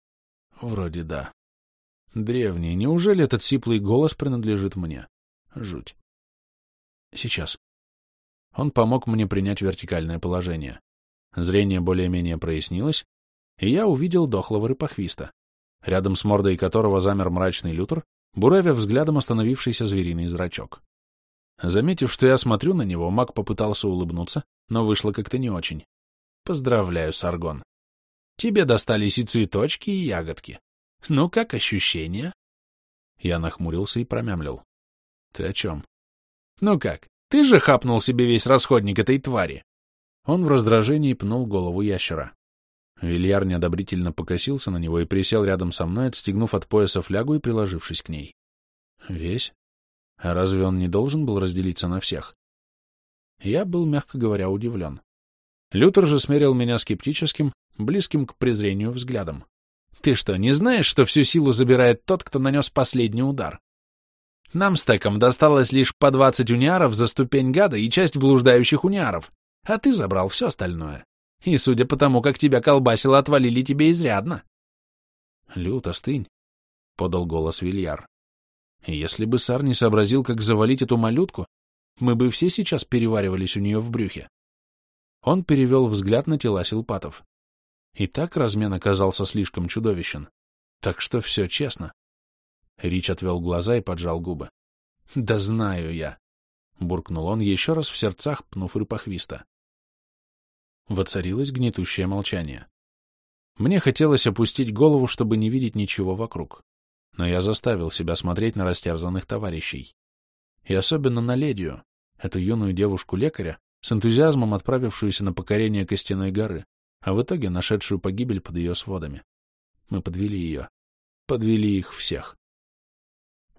Вроде да. Древний, неужели этот сиплый голос принадлежит мне? Жуть. Сейчас. Он помог мне принять вертикальное положение. Зрение более-менее прояснилось, и я увидел дохлого рыпохвиста, рядом с мордой которого замер мрачный лютер, буравя взглядом остановившийся звериный зрачок. Заметив, что я смотрю на него, маг попытался улыбнуться, но вышло как-то не очень. Поздравляю, Саргон. Тебе достались и цветочки, и ягодки. Ну, как ощущения? Я нахмурился и промямлил. Ты о чем? Ну как, ты же хапнул себе весь расходник этой твари. Он в раздражении пнул голову ящера. Вильяр неодобрительно покосился на него и присел рядом со мной, отстегнув от пояса флягу и приложившись к ней. Весь? А разве он не должен был разделиться на всех? Я был, мягко говоря, удивлен. Лютер же смерил меня скептическим, близким к презрению взглядом. «Ты что, не знаешь, что всю силу забирает тот, кто нанес последний удар? Нам с Теком досталось лишь по двадцать униаров за ступень гада и часть блуждающих униаров, а ты забрал все остальное. И, судя по тому, как тебя колбасило, отвалили тебе изрядно». «Лют, остынь», — подал голос Вильяр. Если бы Сар не сообразил, как завалить эту малютку, мы бы все сейчас переваривались у нее в брюхе. Он перевел взгляд на тела силпатов. И так размен оказался слишком чудовищен. Так что все честно. Рич отвел глаза и поджал губы. «Да знаю я», — буркнул он еще раз в сердцах, пнув рыпохвиста. Воцарилось гнетущее молчание. Мне хотелось опустить голову, чтобы не видеть ничего вокруг но я заставил себя смотреть на растерзанных товарищей. И особенно на Ледию, эту юную девушку-лекаря, с энтузиазмом отправившуюся на покорение Костяной горы, а в итоге нашедшую погибель под ее сводами. Мы подвели ее. Подвели их всех.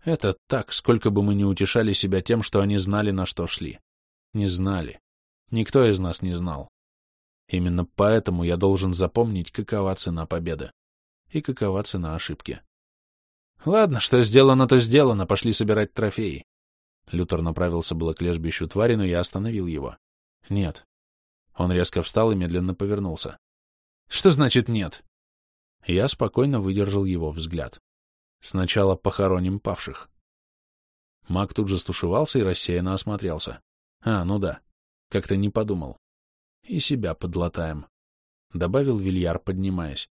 Это так, сколько бы мы ни утешали себя тем, что они знали, на что шли. Не знали. Никто из нас не знал. Именно поэтому я должен запомнить, какова цена победы и какова цена ошибки. Ладно, что сделано, то сделано, пошли собирать трофеи. Лютер направился было к лежбищу твари, но я остановил его. Нет. Он резко встал и медленно повернулся. Что значит нет? Я спокойно выдержал его взгляд. Сначала похороним павших. Маг тут же стушевался и рассеянно осмотрелся. А, ну да, как-то не подумал. И себя подлатаем. Добавил Вильяр, поднимаясь.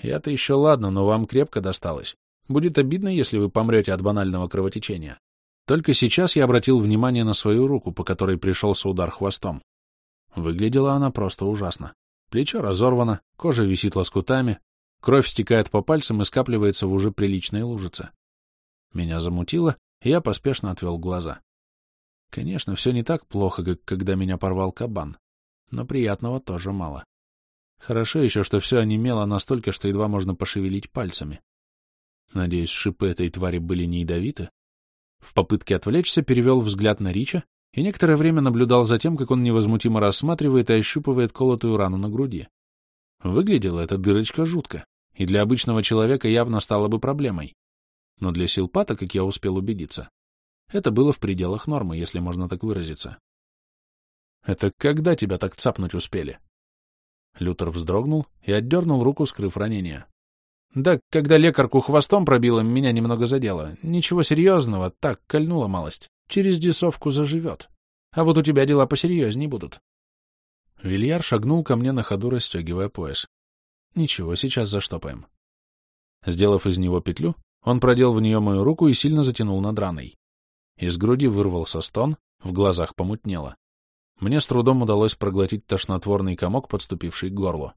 Я-то еще ладно, но вам крепко досталось. Будет обидно, если вы помрете от банального кровотечения. Только сейчас я обратил внимание на свою руку, по которой пришелся удар хвостом. Выглядела она просто ужасно. Плечо разорвано, кожа висит лоскутами, кровь стекает по пальцам и скапливается в уже приличной лужице. Меня замутило, и я поспешно отвел глаза. Конечно, все не так плохо, как когда меня порвал кабан, но приятного тоже мало. Хорошо еще, что все онемело настолько, что едва можно пошевелить пальцами. Надеюсь, шипы этой твари были не ядовиты? В попытке отвлечься перевел взгляд на Рича и некоторое время наблюдал за тем, как он невозмутимо рассматривает и ощупывает колотую рану на груди. Выглядела эта дырочка жутко, и для обычного человека явно стала бы проблемой. Но для силпата, как я успел убедиться, это было в пределах нормы, если можно так выразиться. «Это когда тебя так цапнуть успели?» Лютер вздрогнул и отдернул руку, скрыв ранение. Да, когда лекарку хвостом пробила, меня немного задело. Ничего серьезного, так, кольнула малость. Через десовку заживет. А вот у тебя дела посерьезней будут. Вильяр шагнул ко мне на ходу, расстегивая пояс. Ничего, сейчас заштопаем. Сделав из него петлю, он продел в нее мою руку и сильно затянул над раной. Из груди вырвался стон, в глазах помутнело. Мне с трудом удалось проглотить тошнотворный комок, подступивший к горлу.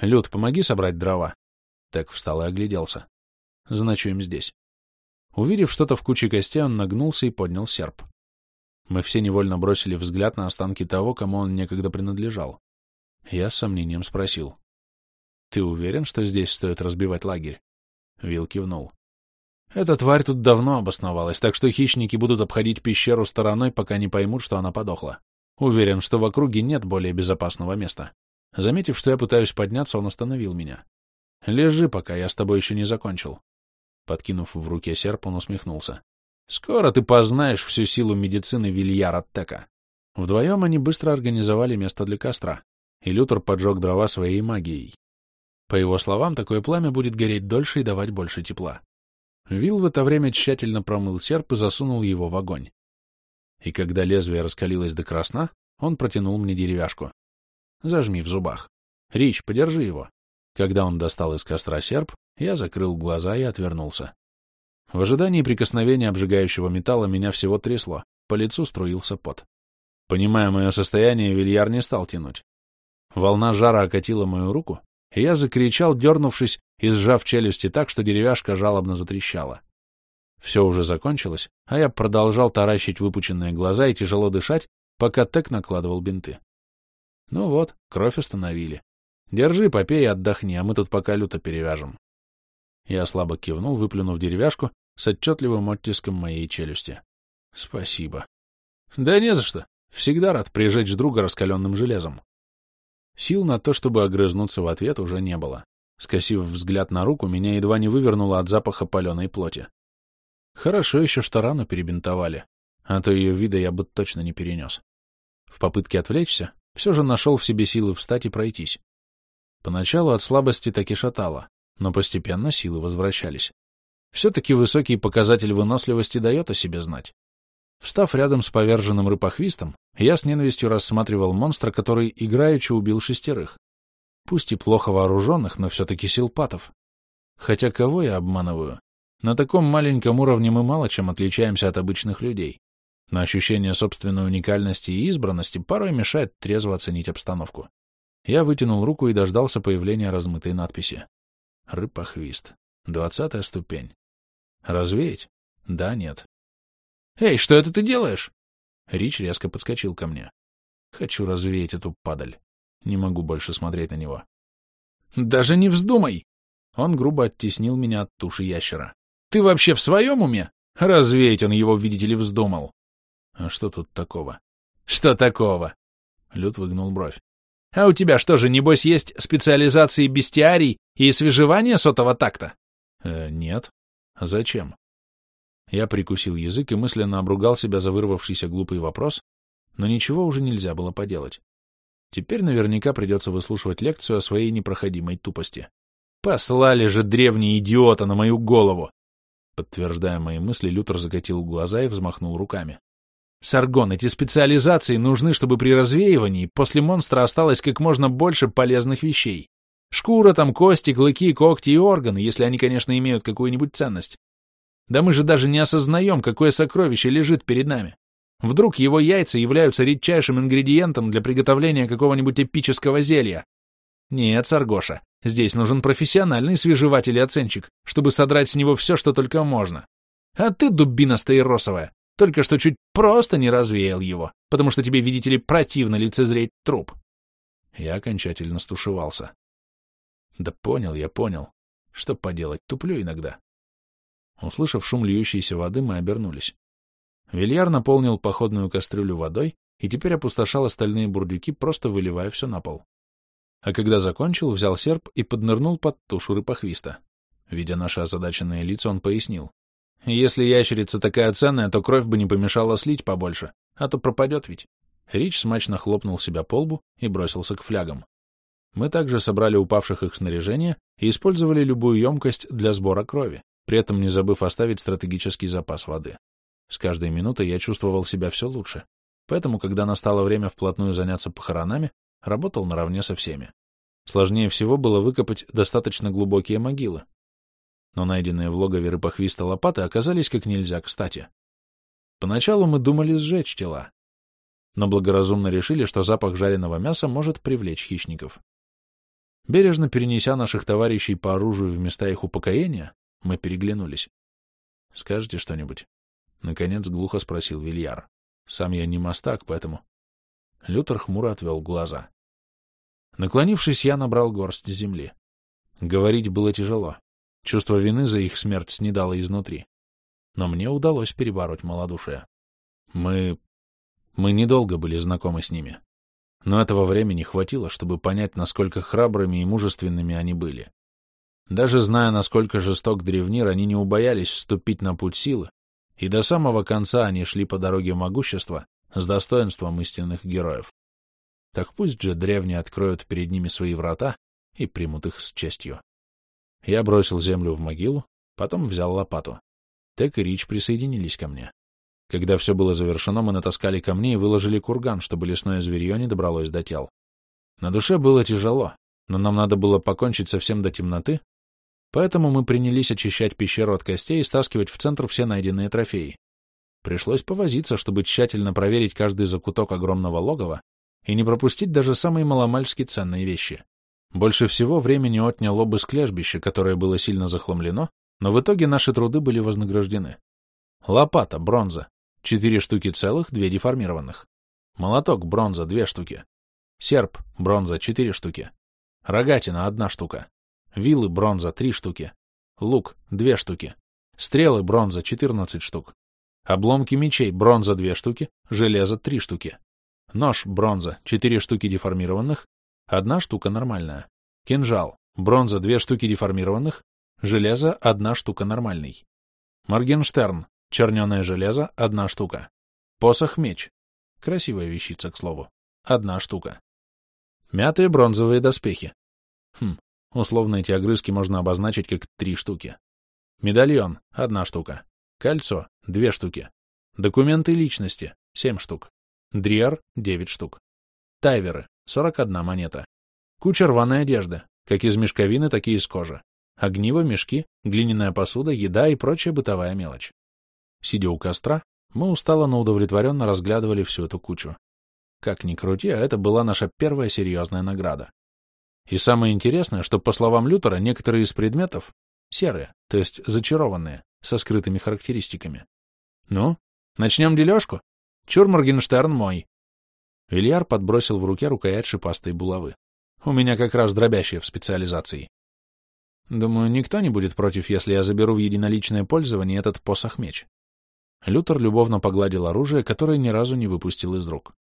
«Люд, помоги собрать дрова». Тек встал и огляделся. «Заночуем здесь». Увидев что-то в куче костей, он нагнулся и поднял серп. Мы все невольно бросили взгляд на останки того, кому он некогда принадлежал. Я с сомнением спросил. «Ты уверен, что здесь стоит разбивать лагерь?» Вил кивнул. «Эта тварь тут давно обосновалась, так что хищники будут обходить пещеру стороной, пока не поймут, что она подохла. Уверен, что в округе нет более безопасного места. Заметив, что я пытаюсь подняться, он остановил меня. «Лежи, пока я с тобой еще не закончил». Подкинув в руке серп, он усмехнулся. «Скоро ты познаешь всю силу медицины Вильяра Тека». Вдвоем они быстро организовали место для костра, и Лютер поджег дрова своей магией. По его словам, такое пламя будет гореть дольше и давать больше тепла. Вил в это время тщательно промыл серп и засунул его в огонь. И когда лезвие раскалилось до красна, он протянул мне деревяшку. Зажми в зубах. Рич, подержи его. Когда он достал из костра серп, я закрыл глаза и отвернулся. В ожидании прикосновения обжигающего металла меня всего трясло, по лицу струился пот. Понимая мое состояние, Вильяр не стал тянуть. Волна жара окатила мою руку, и я закричал, дернувшись и сжав челюсти так, что деревяшка жалобно затрещала. Все уже закончилось, а я продолжал таращить выпученные глаза и тяжело дышать, пока Тек накладывал бинты. Ну вот, кровь остановили. Держи, попей и отдохни, а мы тут пока люто перевяжем. Я слабо кивнул, выплюнув деревяшку с отчетливым оттиском моей челюсти. Спасибо. Да не за что. Всегда рад прижечь друга раскаленным железом. Сил на то, чтобы огрызнуться в ответ, уже не было. Скосив взгляд на руку, меня едва не вывернуло от запаха паленой плоти. Хорошо еще, что рану перебинтовали, а то ее вида я бы точно не перенес. В попытке отвлечься, все же нашел в себе силы встать и пройтись. Поначалу от слабости так и шатало, но постепенно силы возвращались. Все-таки высокий показатель выносливости дает о себе знать. Встав рядом с поверженным рыпохвистом, я с ненавистью рассматривал монстра, который играючи убил шестерых. Пусть и плохо вооруженных, но все-таки силпатов. Хотя кого я обманываю? На таком маленьком уровне мы мало чем отличаемся от обычных людей. Но ощущение собственной уникальности и избранности порой мешает трезво оценить обстановку. Я вытянул руку и дождался появления размытой надписи. Рыпохвист. Двадцатая ступень. Развеять? Да, нет. «Эй, что это ты делаешь?» Рич резко подскочил ко мне. «Хочу развеять эту падаль. Не могу больше смотреть на него». «Даже не вздумай!» Он грубо оттеснил меня от туши ящера. «Ты вообще в своем уме? Развеять он его, видите ли, вздумал». «А что тут такого?» «Что такого?» Люд выгнул бровь. «А у тебя что же, небось, есть специализации бестиарий и свежевание сотого такта?» «Э, нет. Зачем?» Я прикусил язык и мысленно обругал себя за вырвавшийся глупый вопрос, но ничего уже нельзя было поделать. Теперь наверняка придется выслушивать лекцию о своей непроходимой тупости. «Послали же древние идиота на мою голову!» Подтверждая мои мысли, Лютер закатил глаза и взмахнул руками. «Саргон, эти специализации нужны, чтобы при развеивании после монстра осталось как можно больше полезных вещей. Шкура там, кости, клыки, когти и органы, если они, конечно, имеют какую-нибудь ценность. Да мы же даже не осознаем, какое сокровище лежит перед нами. Вдруг его яйца являются редчайшим ингредиентом для приготовления какого-нибудь эпического зелья. Нет, Саргоша, здесь нужен профессиональный свежеватель и оценщик, чтобы содрать с него все, что только можно. А ты, дубина стаиросовая, только что чуть просто не развеял его, потому что тебе, видите ли, противно лицезреть труп. Я окончательно стушевался. Да понял, я понял. Что поделать, туплю иногда. Услышав шум льющейся воды, мы обернулись. Вильяр наполнил походную кастрюлю водой и теперь опустошал остальные бурдюки, просто выливая все на пол. А когда закончил, взял серп и поднырнул под тушу рыпохвиста. Видя наши озадаченные лица, он пояснил. Если ящерица такая ценная, то кровь бы не помешала слить побольше, а то пропадет ведь. Рич смачно хлопнул себя по лбу и бросился к флягам. Мы также собрали упавших их снаряжение и использовали любую емкость для сбора крови при этом не забыв оставить стратегический запас воды. С каждой минутой я чувствовал себя все лучше, поэтому, когда настало время вплотную заняться похоронами, работал наравне со всеми. Сложнее всего было выкопать достаточно глубокие могилы, но найденные в логове рыпохвиста лопаты оказались как нельзя кстати. Поначалу мы думали сжечь тела, но благоразумно решили, что запах жареного мяса может привлечь хищников. Бережно перенеся наших товарищей по оружию в места их упокоения, мы переглянулись. «Скажете что-нибудь?» — наконец глухо спросил Вильяр. «Сам я не мастак, поэтому...» Лютер хмуро отвел глаза. Наклонившись, я набрал горсть земли. Говорить было тяжело. Чувство вины за их смерть снедало изнутри. Но мне удалось перебороть малодушие. Мы... мы недолго были знакомы с ними. Но этого времени хватило, чтобы понять, насколько храбрыми и мужественными они были. Даже зная, насколько жесток древнир, они не убоялись ступить на путь силы, и до самого конца они шли по дороге могущества с достоинством истинных героев. Так пусть же древние откроют перед ними свои врата и примут их с честью. Я бросил землю в могилу, потом взял лопату. Тек и Рич присоединились ко мне. Когда все было завершено, мы натаскали камни и выложили курган, чтобы лесное зверье не добралось до тел. На душе было тяжело, но нам надо было покончить совсем до темноты, поэтому мы принялись очищать пещеру от костей и стаскивать в центр все найденные трофеи. Пришлось повозиться, чтобы тщательно проверить каждый закуток огромного логова и не пропустить даже самые маломальски ценные вещи. Больше всего времени отнял обыск лежбища, которое было сильно захламлено, но в итоге наши труды были вознаграждены. Лопата, бронза, Четыре штуки целых, две деформированных. Молоток, бронза, две штуки. Серп, бронза, четыре штуки. Рогатина, одна штука. Вилы, бронза, три штуки. Лук, две штуки. Стрелы, бронза, четырнадцать штук. Обломки мечей, бронза, две штуки. Железо, три штуки. Нож, бронза, четыре штуки деформированных. Одна штука нормальная. Кинжал, бронза, две штуки деформированных. Железо, одна штука нормальный. Моргенштерн, Черненое железо — одна штука. Посох-меч. Красивая вещица, к слову. Одна штука. Мятые бронзовые доспехи. Хм, условно эти огрызки можно обозначить как три штуки. Медальон — одна штука. Кольцо — две штуки. Документы личности — семь штук. Дриар — девять штук. Тайверы — сорок одна монета. Куча рваной одежды, как из мешковины, так и из кожи. Огниво, мешки, глиняная посуда, еда и прочая бытовая мелочь. Сидя у костра, мы устало, но удовлетворенно разглядывали всю эту кучу. Как ни крути, а это была наша первая серьезная награда. И самое интересное, что, по словам Лютера, некоторые из предметов серые, то есть зачарованные, со скрытыми характеристиками. Ну, начнем дележку? Чур Моргенштерн мой. Вильяр подбросил в руке рукоять шипастой булавы. У меня как раз дробящая в специализации. Думаю, никто не будет против, если я заберу в единоличное пользование этот посох-меч. Лютер любовно погладил оружие, которое ни разу не выпустил из рук.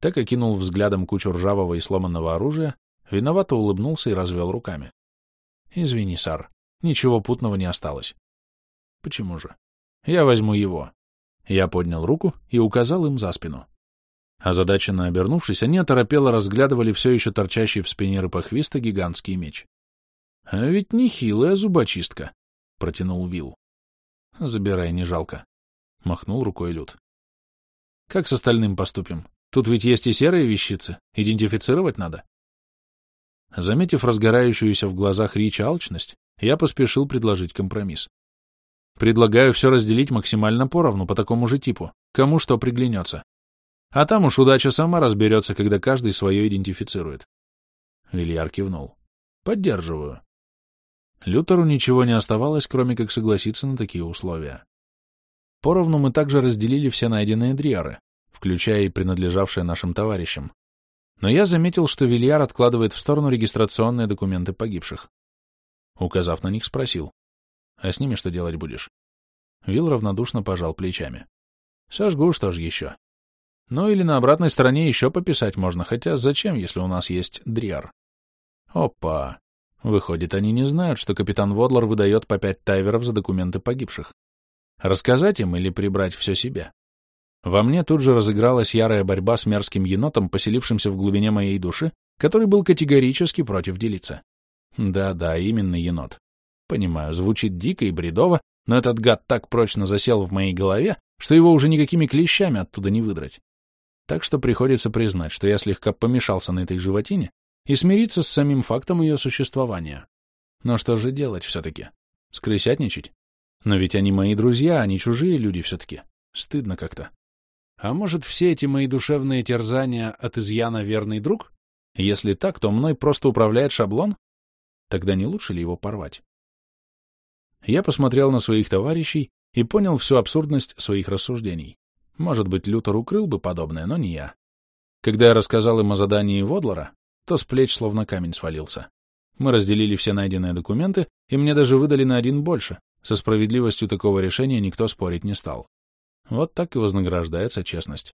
Так окинул взглядом кучу ржавого и сломанного оружия, виновато улыбнулся и развел руками. — Извини, Сар, ничего путного не осталось. — Почему же? — Я возьму его. Я поднял руку и указал им за спину. Озадаченно обернувшись, они оторопело разглядывали все еще торчащий в спине рыпохвиста гигантский меч. — А ведь нехилая зубочистка, — протянул Вил. Забирай, не жалко. — махнул рукой Люд. «Как с остальным поступим? Тут ведь есть и серые вещицы. Идентифицировать надо». Заметив разгорающуюся в глазах Рича алчность, я поспешил предложить компромисс. Предлагаю все разделить максимально поровну по такому же типу, кому что приглянется. А там уж удача сама разберется, когда каждый свое идентифицирует. Вильяр кивнул. Поддерживаю. Лютеру ничего не оставалось, кроме как согласиться на такие условия. Поровну мы также разделили все найденные дриары, включая и принадлежавшие нашим товарищам. Но я заметил, что Вильяр откладывает в сторону регистрационные документы погибших. Указав на них, спросил. «А с ними что делать будешь?» Вил равнодушно пожал плечами. «Сожгу, что ж еще?» «Ну или на обратной стороне еще пописать можно, хотя зачем, если у нас есть дриар?» «Опа! Выходит, они не знают, что капитан Водлер выдает по пять тайверов за документы погибших. Рассказать им или прибрать все себе? Во мне тут же разыгралась ярая борьба с мерзким енотом, поселившимся в глубине моей души, который был категорически против делиться. Да-да, именно енот. Понимаю, звучит дико и бредово, но этот гад так прочно засел в моей голове, что его уже никакими клещами оттуда не выдрать. Так что приходится признать, что я слегка помешался на этой животине и смириться с самим фактом ее существования. Но что же делать все-таки? Скрысятничать? Но ведь они мои друзья, они чужие люди все-таки. Стыдно как-то. А может, все эти мои душевные терзания от изъяна верный друг? Если так, то мной просто управляет шаблон? Тогда не лучше ли его порвать? Я посмотрел на своих товарищей и понял всю абсурдность своих рассуждений. Может быть, Лютер укрыл бы подобное, но не я. Когда я рассказал им о задании Водлера, то с плеч словно камень свалился. Мы разделили все найденные документы, и мне даже выдали на один больше. Со справедливостью такого решения никто спорить не стал. Вот так и вознаграждается честность.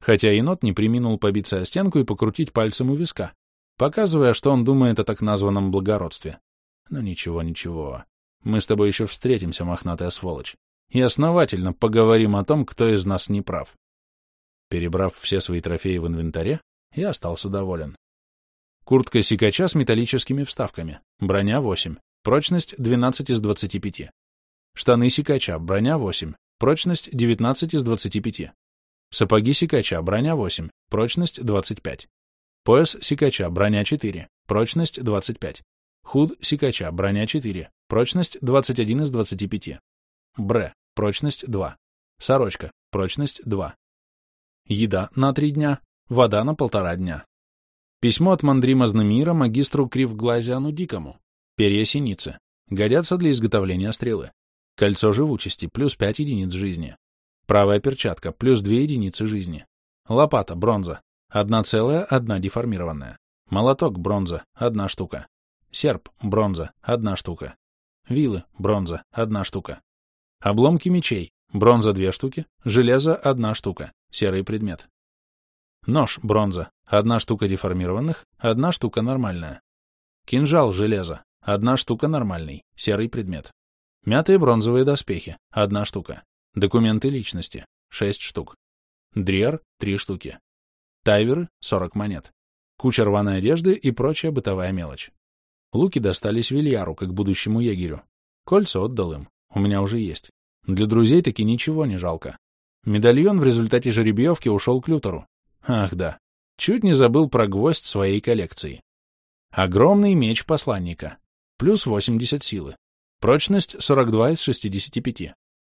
Хотя енот не приминул побиться о стенку и покрутить пальцем у виска, показывая, что он думает о так названном благородстве. Но ничего, ничего. Мы с тобой еще встретимся, мохнатая сволочь, и основательно поговорим о том, кто из нас не прав. Перебрав все свои трофеи в инвентаре, я остался доволен. Куртка сикача с металлическими вставками, броня 8, прочность 12 из 25. Штаны сикача, броня 8, прочность 19 из 25. Сапоги сикача, броня 8, прочность 25. Пояс сикача, броня 4, прочность 25. Худ сикача, броня 4, прочность 21 из 25. Бре, прочность 2. Сорочка, прочность 2. Еда на 3 дня, вода на полтора дня. Письмо от Мандрима Знамира магистру Кривглазиану Дикому. Перья синицы. Годятся для изготовления стрелы. Кольцо живучести, плюс 5 единиц жизни. Правая перчатка, плюс 2 единицы жизни. Лопата, бронза. Одна целая, одна деформированная. Молоток, бронза, одна штука. Серп, бронза, одна штука. Вилы, бронза, одна штука. Обломки мечей, бронза две штуки, железо одна штука, серый предмет. Нож, бронза, одна штука деформированных, одна штука нормальная. Кинжал, железо, одна штука нормальный, серый предмет. Мятые бронзовые доспехи, одна штука. Документы личности, шесть штук. Дриер, три штуки. Тайверы, сорок монет. Куча рваной одежды и прочая бытовая мелочь. Луки достались Вильяру, как будущему егерю. Кольца отдал им, у меня уже есть. Для друзей таки ничего не жалко. Медальон в результате жеребьевки ушел к Лютеру, Ах да, чуть не забыл про гвоздь своей коллекции. Огромный меч посланника. Плюс 80 силы. Прочность 42 из 65.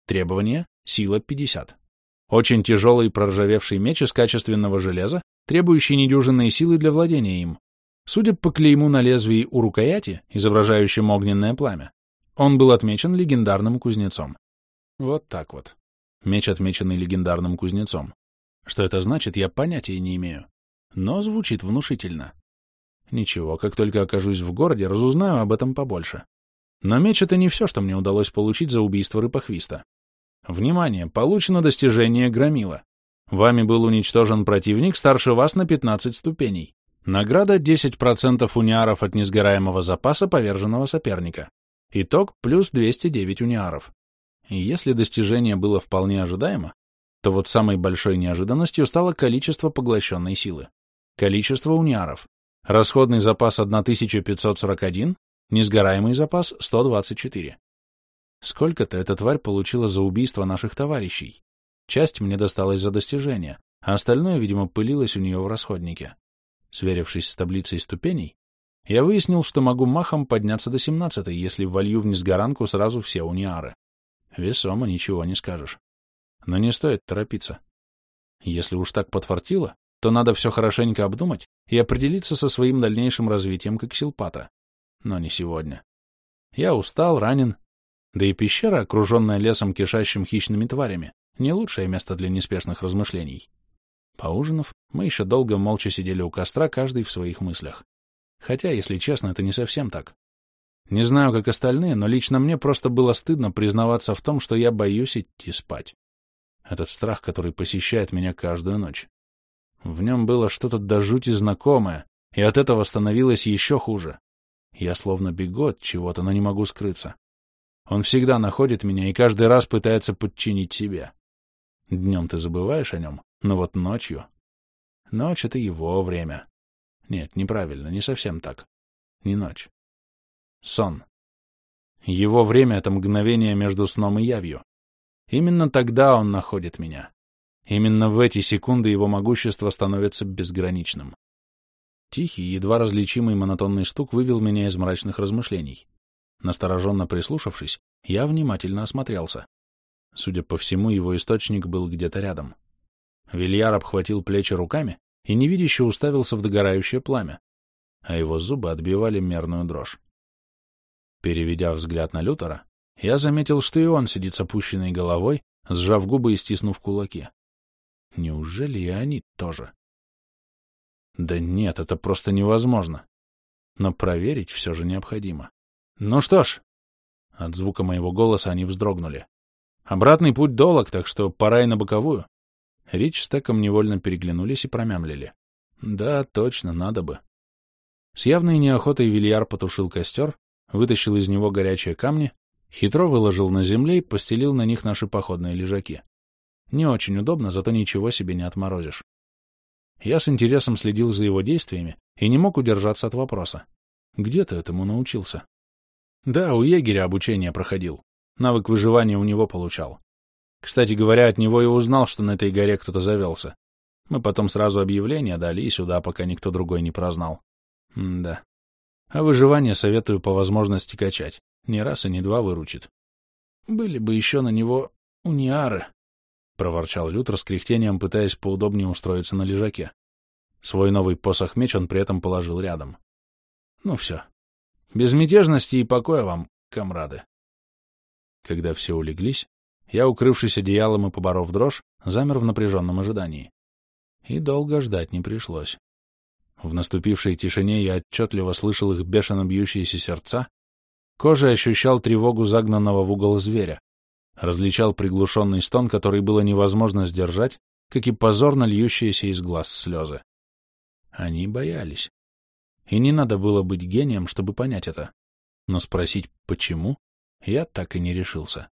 Требование — сила 50. Очень тяжелый проржавевший меч из качественного железа, требующий недюжинной силы для владения им. Судя по клейму на лезвии у рукояти, изображающем огненное пламя, он был отмечен легендарным кузнецом. Вот так вот. Меч, отмеченный легендарным кузнецом. Что это значит, я понятия не имею. Но звучит внушительно. Ничего, как только окажусь в городе, разузнаю об этом побольше. Но меч — это не все, что мне удалось получить за убийство рыпохвиста. Внимание! Получено достижение Громила. Вами был уничтожен противник старше вас на 15 ступеней. Награда 10% униаров от несгораемого запаса поверженного соперника. Итог плюс 209 униаров. И если достижение было вполне ожидаемо, то вот самой большой неожиданностью стало количество поглощенной силы. Количество униаров. Расходный запас 1541, несгораемый запас 124. Сколько-то эта тварь получила за убийство наших товарищей. Часть мне досталась за достижение, а остальное, видимо, пылилось у нее в расходнике. Сверившись с таблицей ступеней, я выяснил, что могу махом подняться до 17 если волью в несгоранку сразу все униары. Весомо ничего не скажешь. Но не стоит торопиться. Если уж так подфартило, то надо все хорошенько обдумать и определиться со своим дальнейшим развитием как силпата. Но не сегодня. Я устал, ранен. Да и пещера, окруженная лесом, кишащим хищными тварями, не лучшее место для неспешных размышлений. Поужинав, мы еще долго молча сидели у костра, каждый в своих мыслях. Хотя, если честно, это не совсем так. Не знаю, как остальные, но лично мне просто было стыдно признаваться в том, что я боюсь идти спать. Этот страх, который посещает меня каждую ночь. В нем было что-то до жути знакомое, и от этого становилось еще хуже. Я словно бегу от чего-то, но не могу скрыться. Он всегда находит меня и каждый раз пытается подчинить себе. Днем ты забываешь о нем, но вот ночью... Ночь — это его время. Нет, неправильно, не совсем так. Не ночь. Сон. Его время — это мгновение между сном и явью. Именно тогда он находит меня. Именно в эти секунды его могущество становится безграничным. Тихий, едва различимый монотонный стук вывел меня из мрачных размышлений. Настороженно прислушавшись, я внимательно осмотрелся. Судя по всему, его источник был где-то рядом. Вильяр обхватил плечи руками и невидяще уставился в догорающее пламя, а его зубы отбивали мерную дрожь. Переведя взгляд на Лютера, я заметил, что и он сидит с опущенной головой, сжав губы и стиснув кулаки. Неужели и они тоже? Да нет, это просто невозможно. Но проверить все же необходимо. Ну что ж, от звука моего голоса они вздрогнули. Обратный путь долог, так что пора и на боковую. Рич с Теком невольно переглянулись и промямлили. Да, точно, надо бы. С явной неохотой Вильяр потушил костер, вытащил из него горячие камни, хитро выложил на земле и постелил на них наши походные лежаки. Не очень удобно, зато ничего себе не отморозишь. Я с интересом следил за его действиями и не мог удержаться от вопроса. Где ты этому научился? Да, у егеря обучение проходил. Навык выживания у него получал. Кстати говоря, от него и узнал, что на этой горе кто-то завелся. Мы потом сразу объявление дали и сюда, пока никто другой не прознал. М да. А выживание советую по возможности качать. Не раз и не два выручит. Были бы еще на него униары, — проворчал Лютер с кряхтением, пытаясь поудобнее устроиться на лежаке. Свой новый посох-меч он при этом положил рядом. Ну все. Безмятежности и покоя вам, комрады. Когда все улеглись, я, укрывшись одеялом и поборов дрожь, замер в напряженном ожидании. И долго ждать не пришлось. В наступившей тишине я отчетливо слышал их бешено бьющиеся сердца, кожей ощущал тревогу загнанного в угол зверя, различал приглушенный стон, который было невозможно сдержать, как и позорно льющиеся из глаз слезы. Они боялись. И не надо было быть гением, чтобы понять это. Но спросить «почему?» я так и не решился.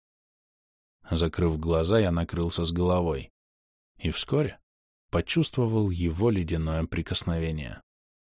Закрыв глаза, я накрылся с головой. И вскоре почувствовал его ледяное прикосновение.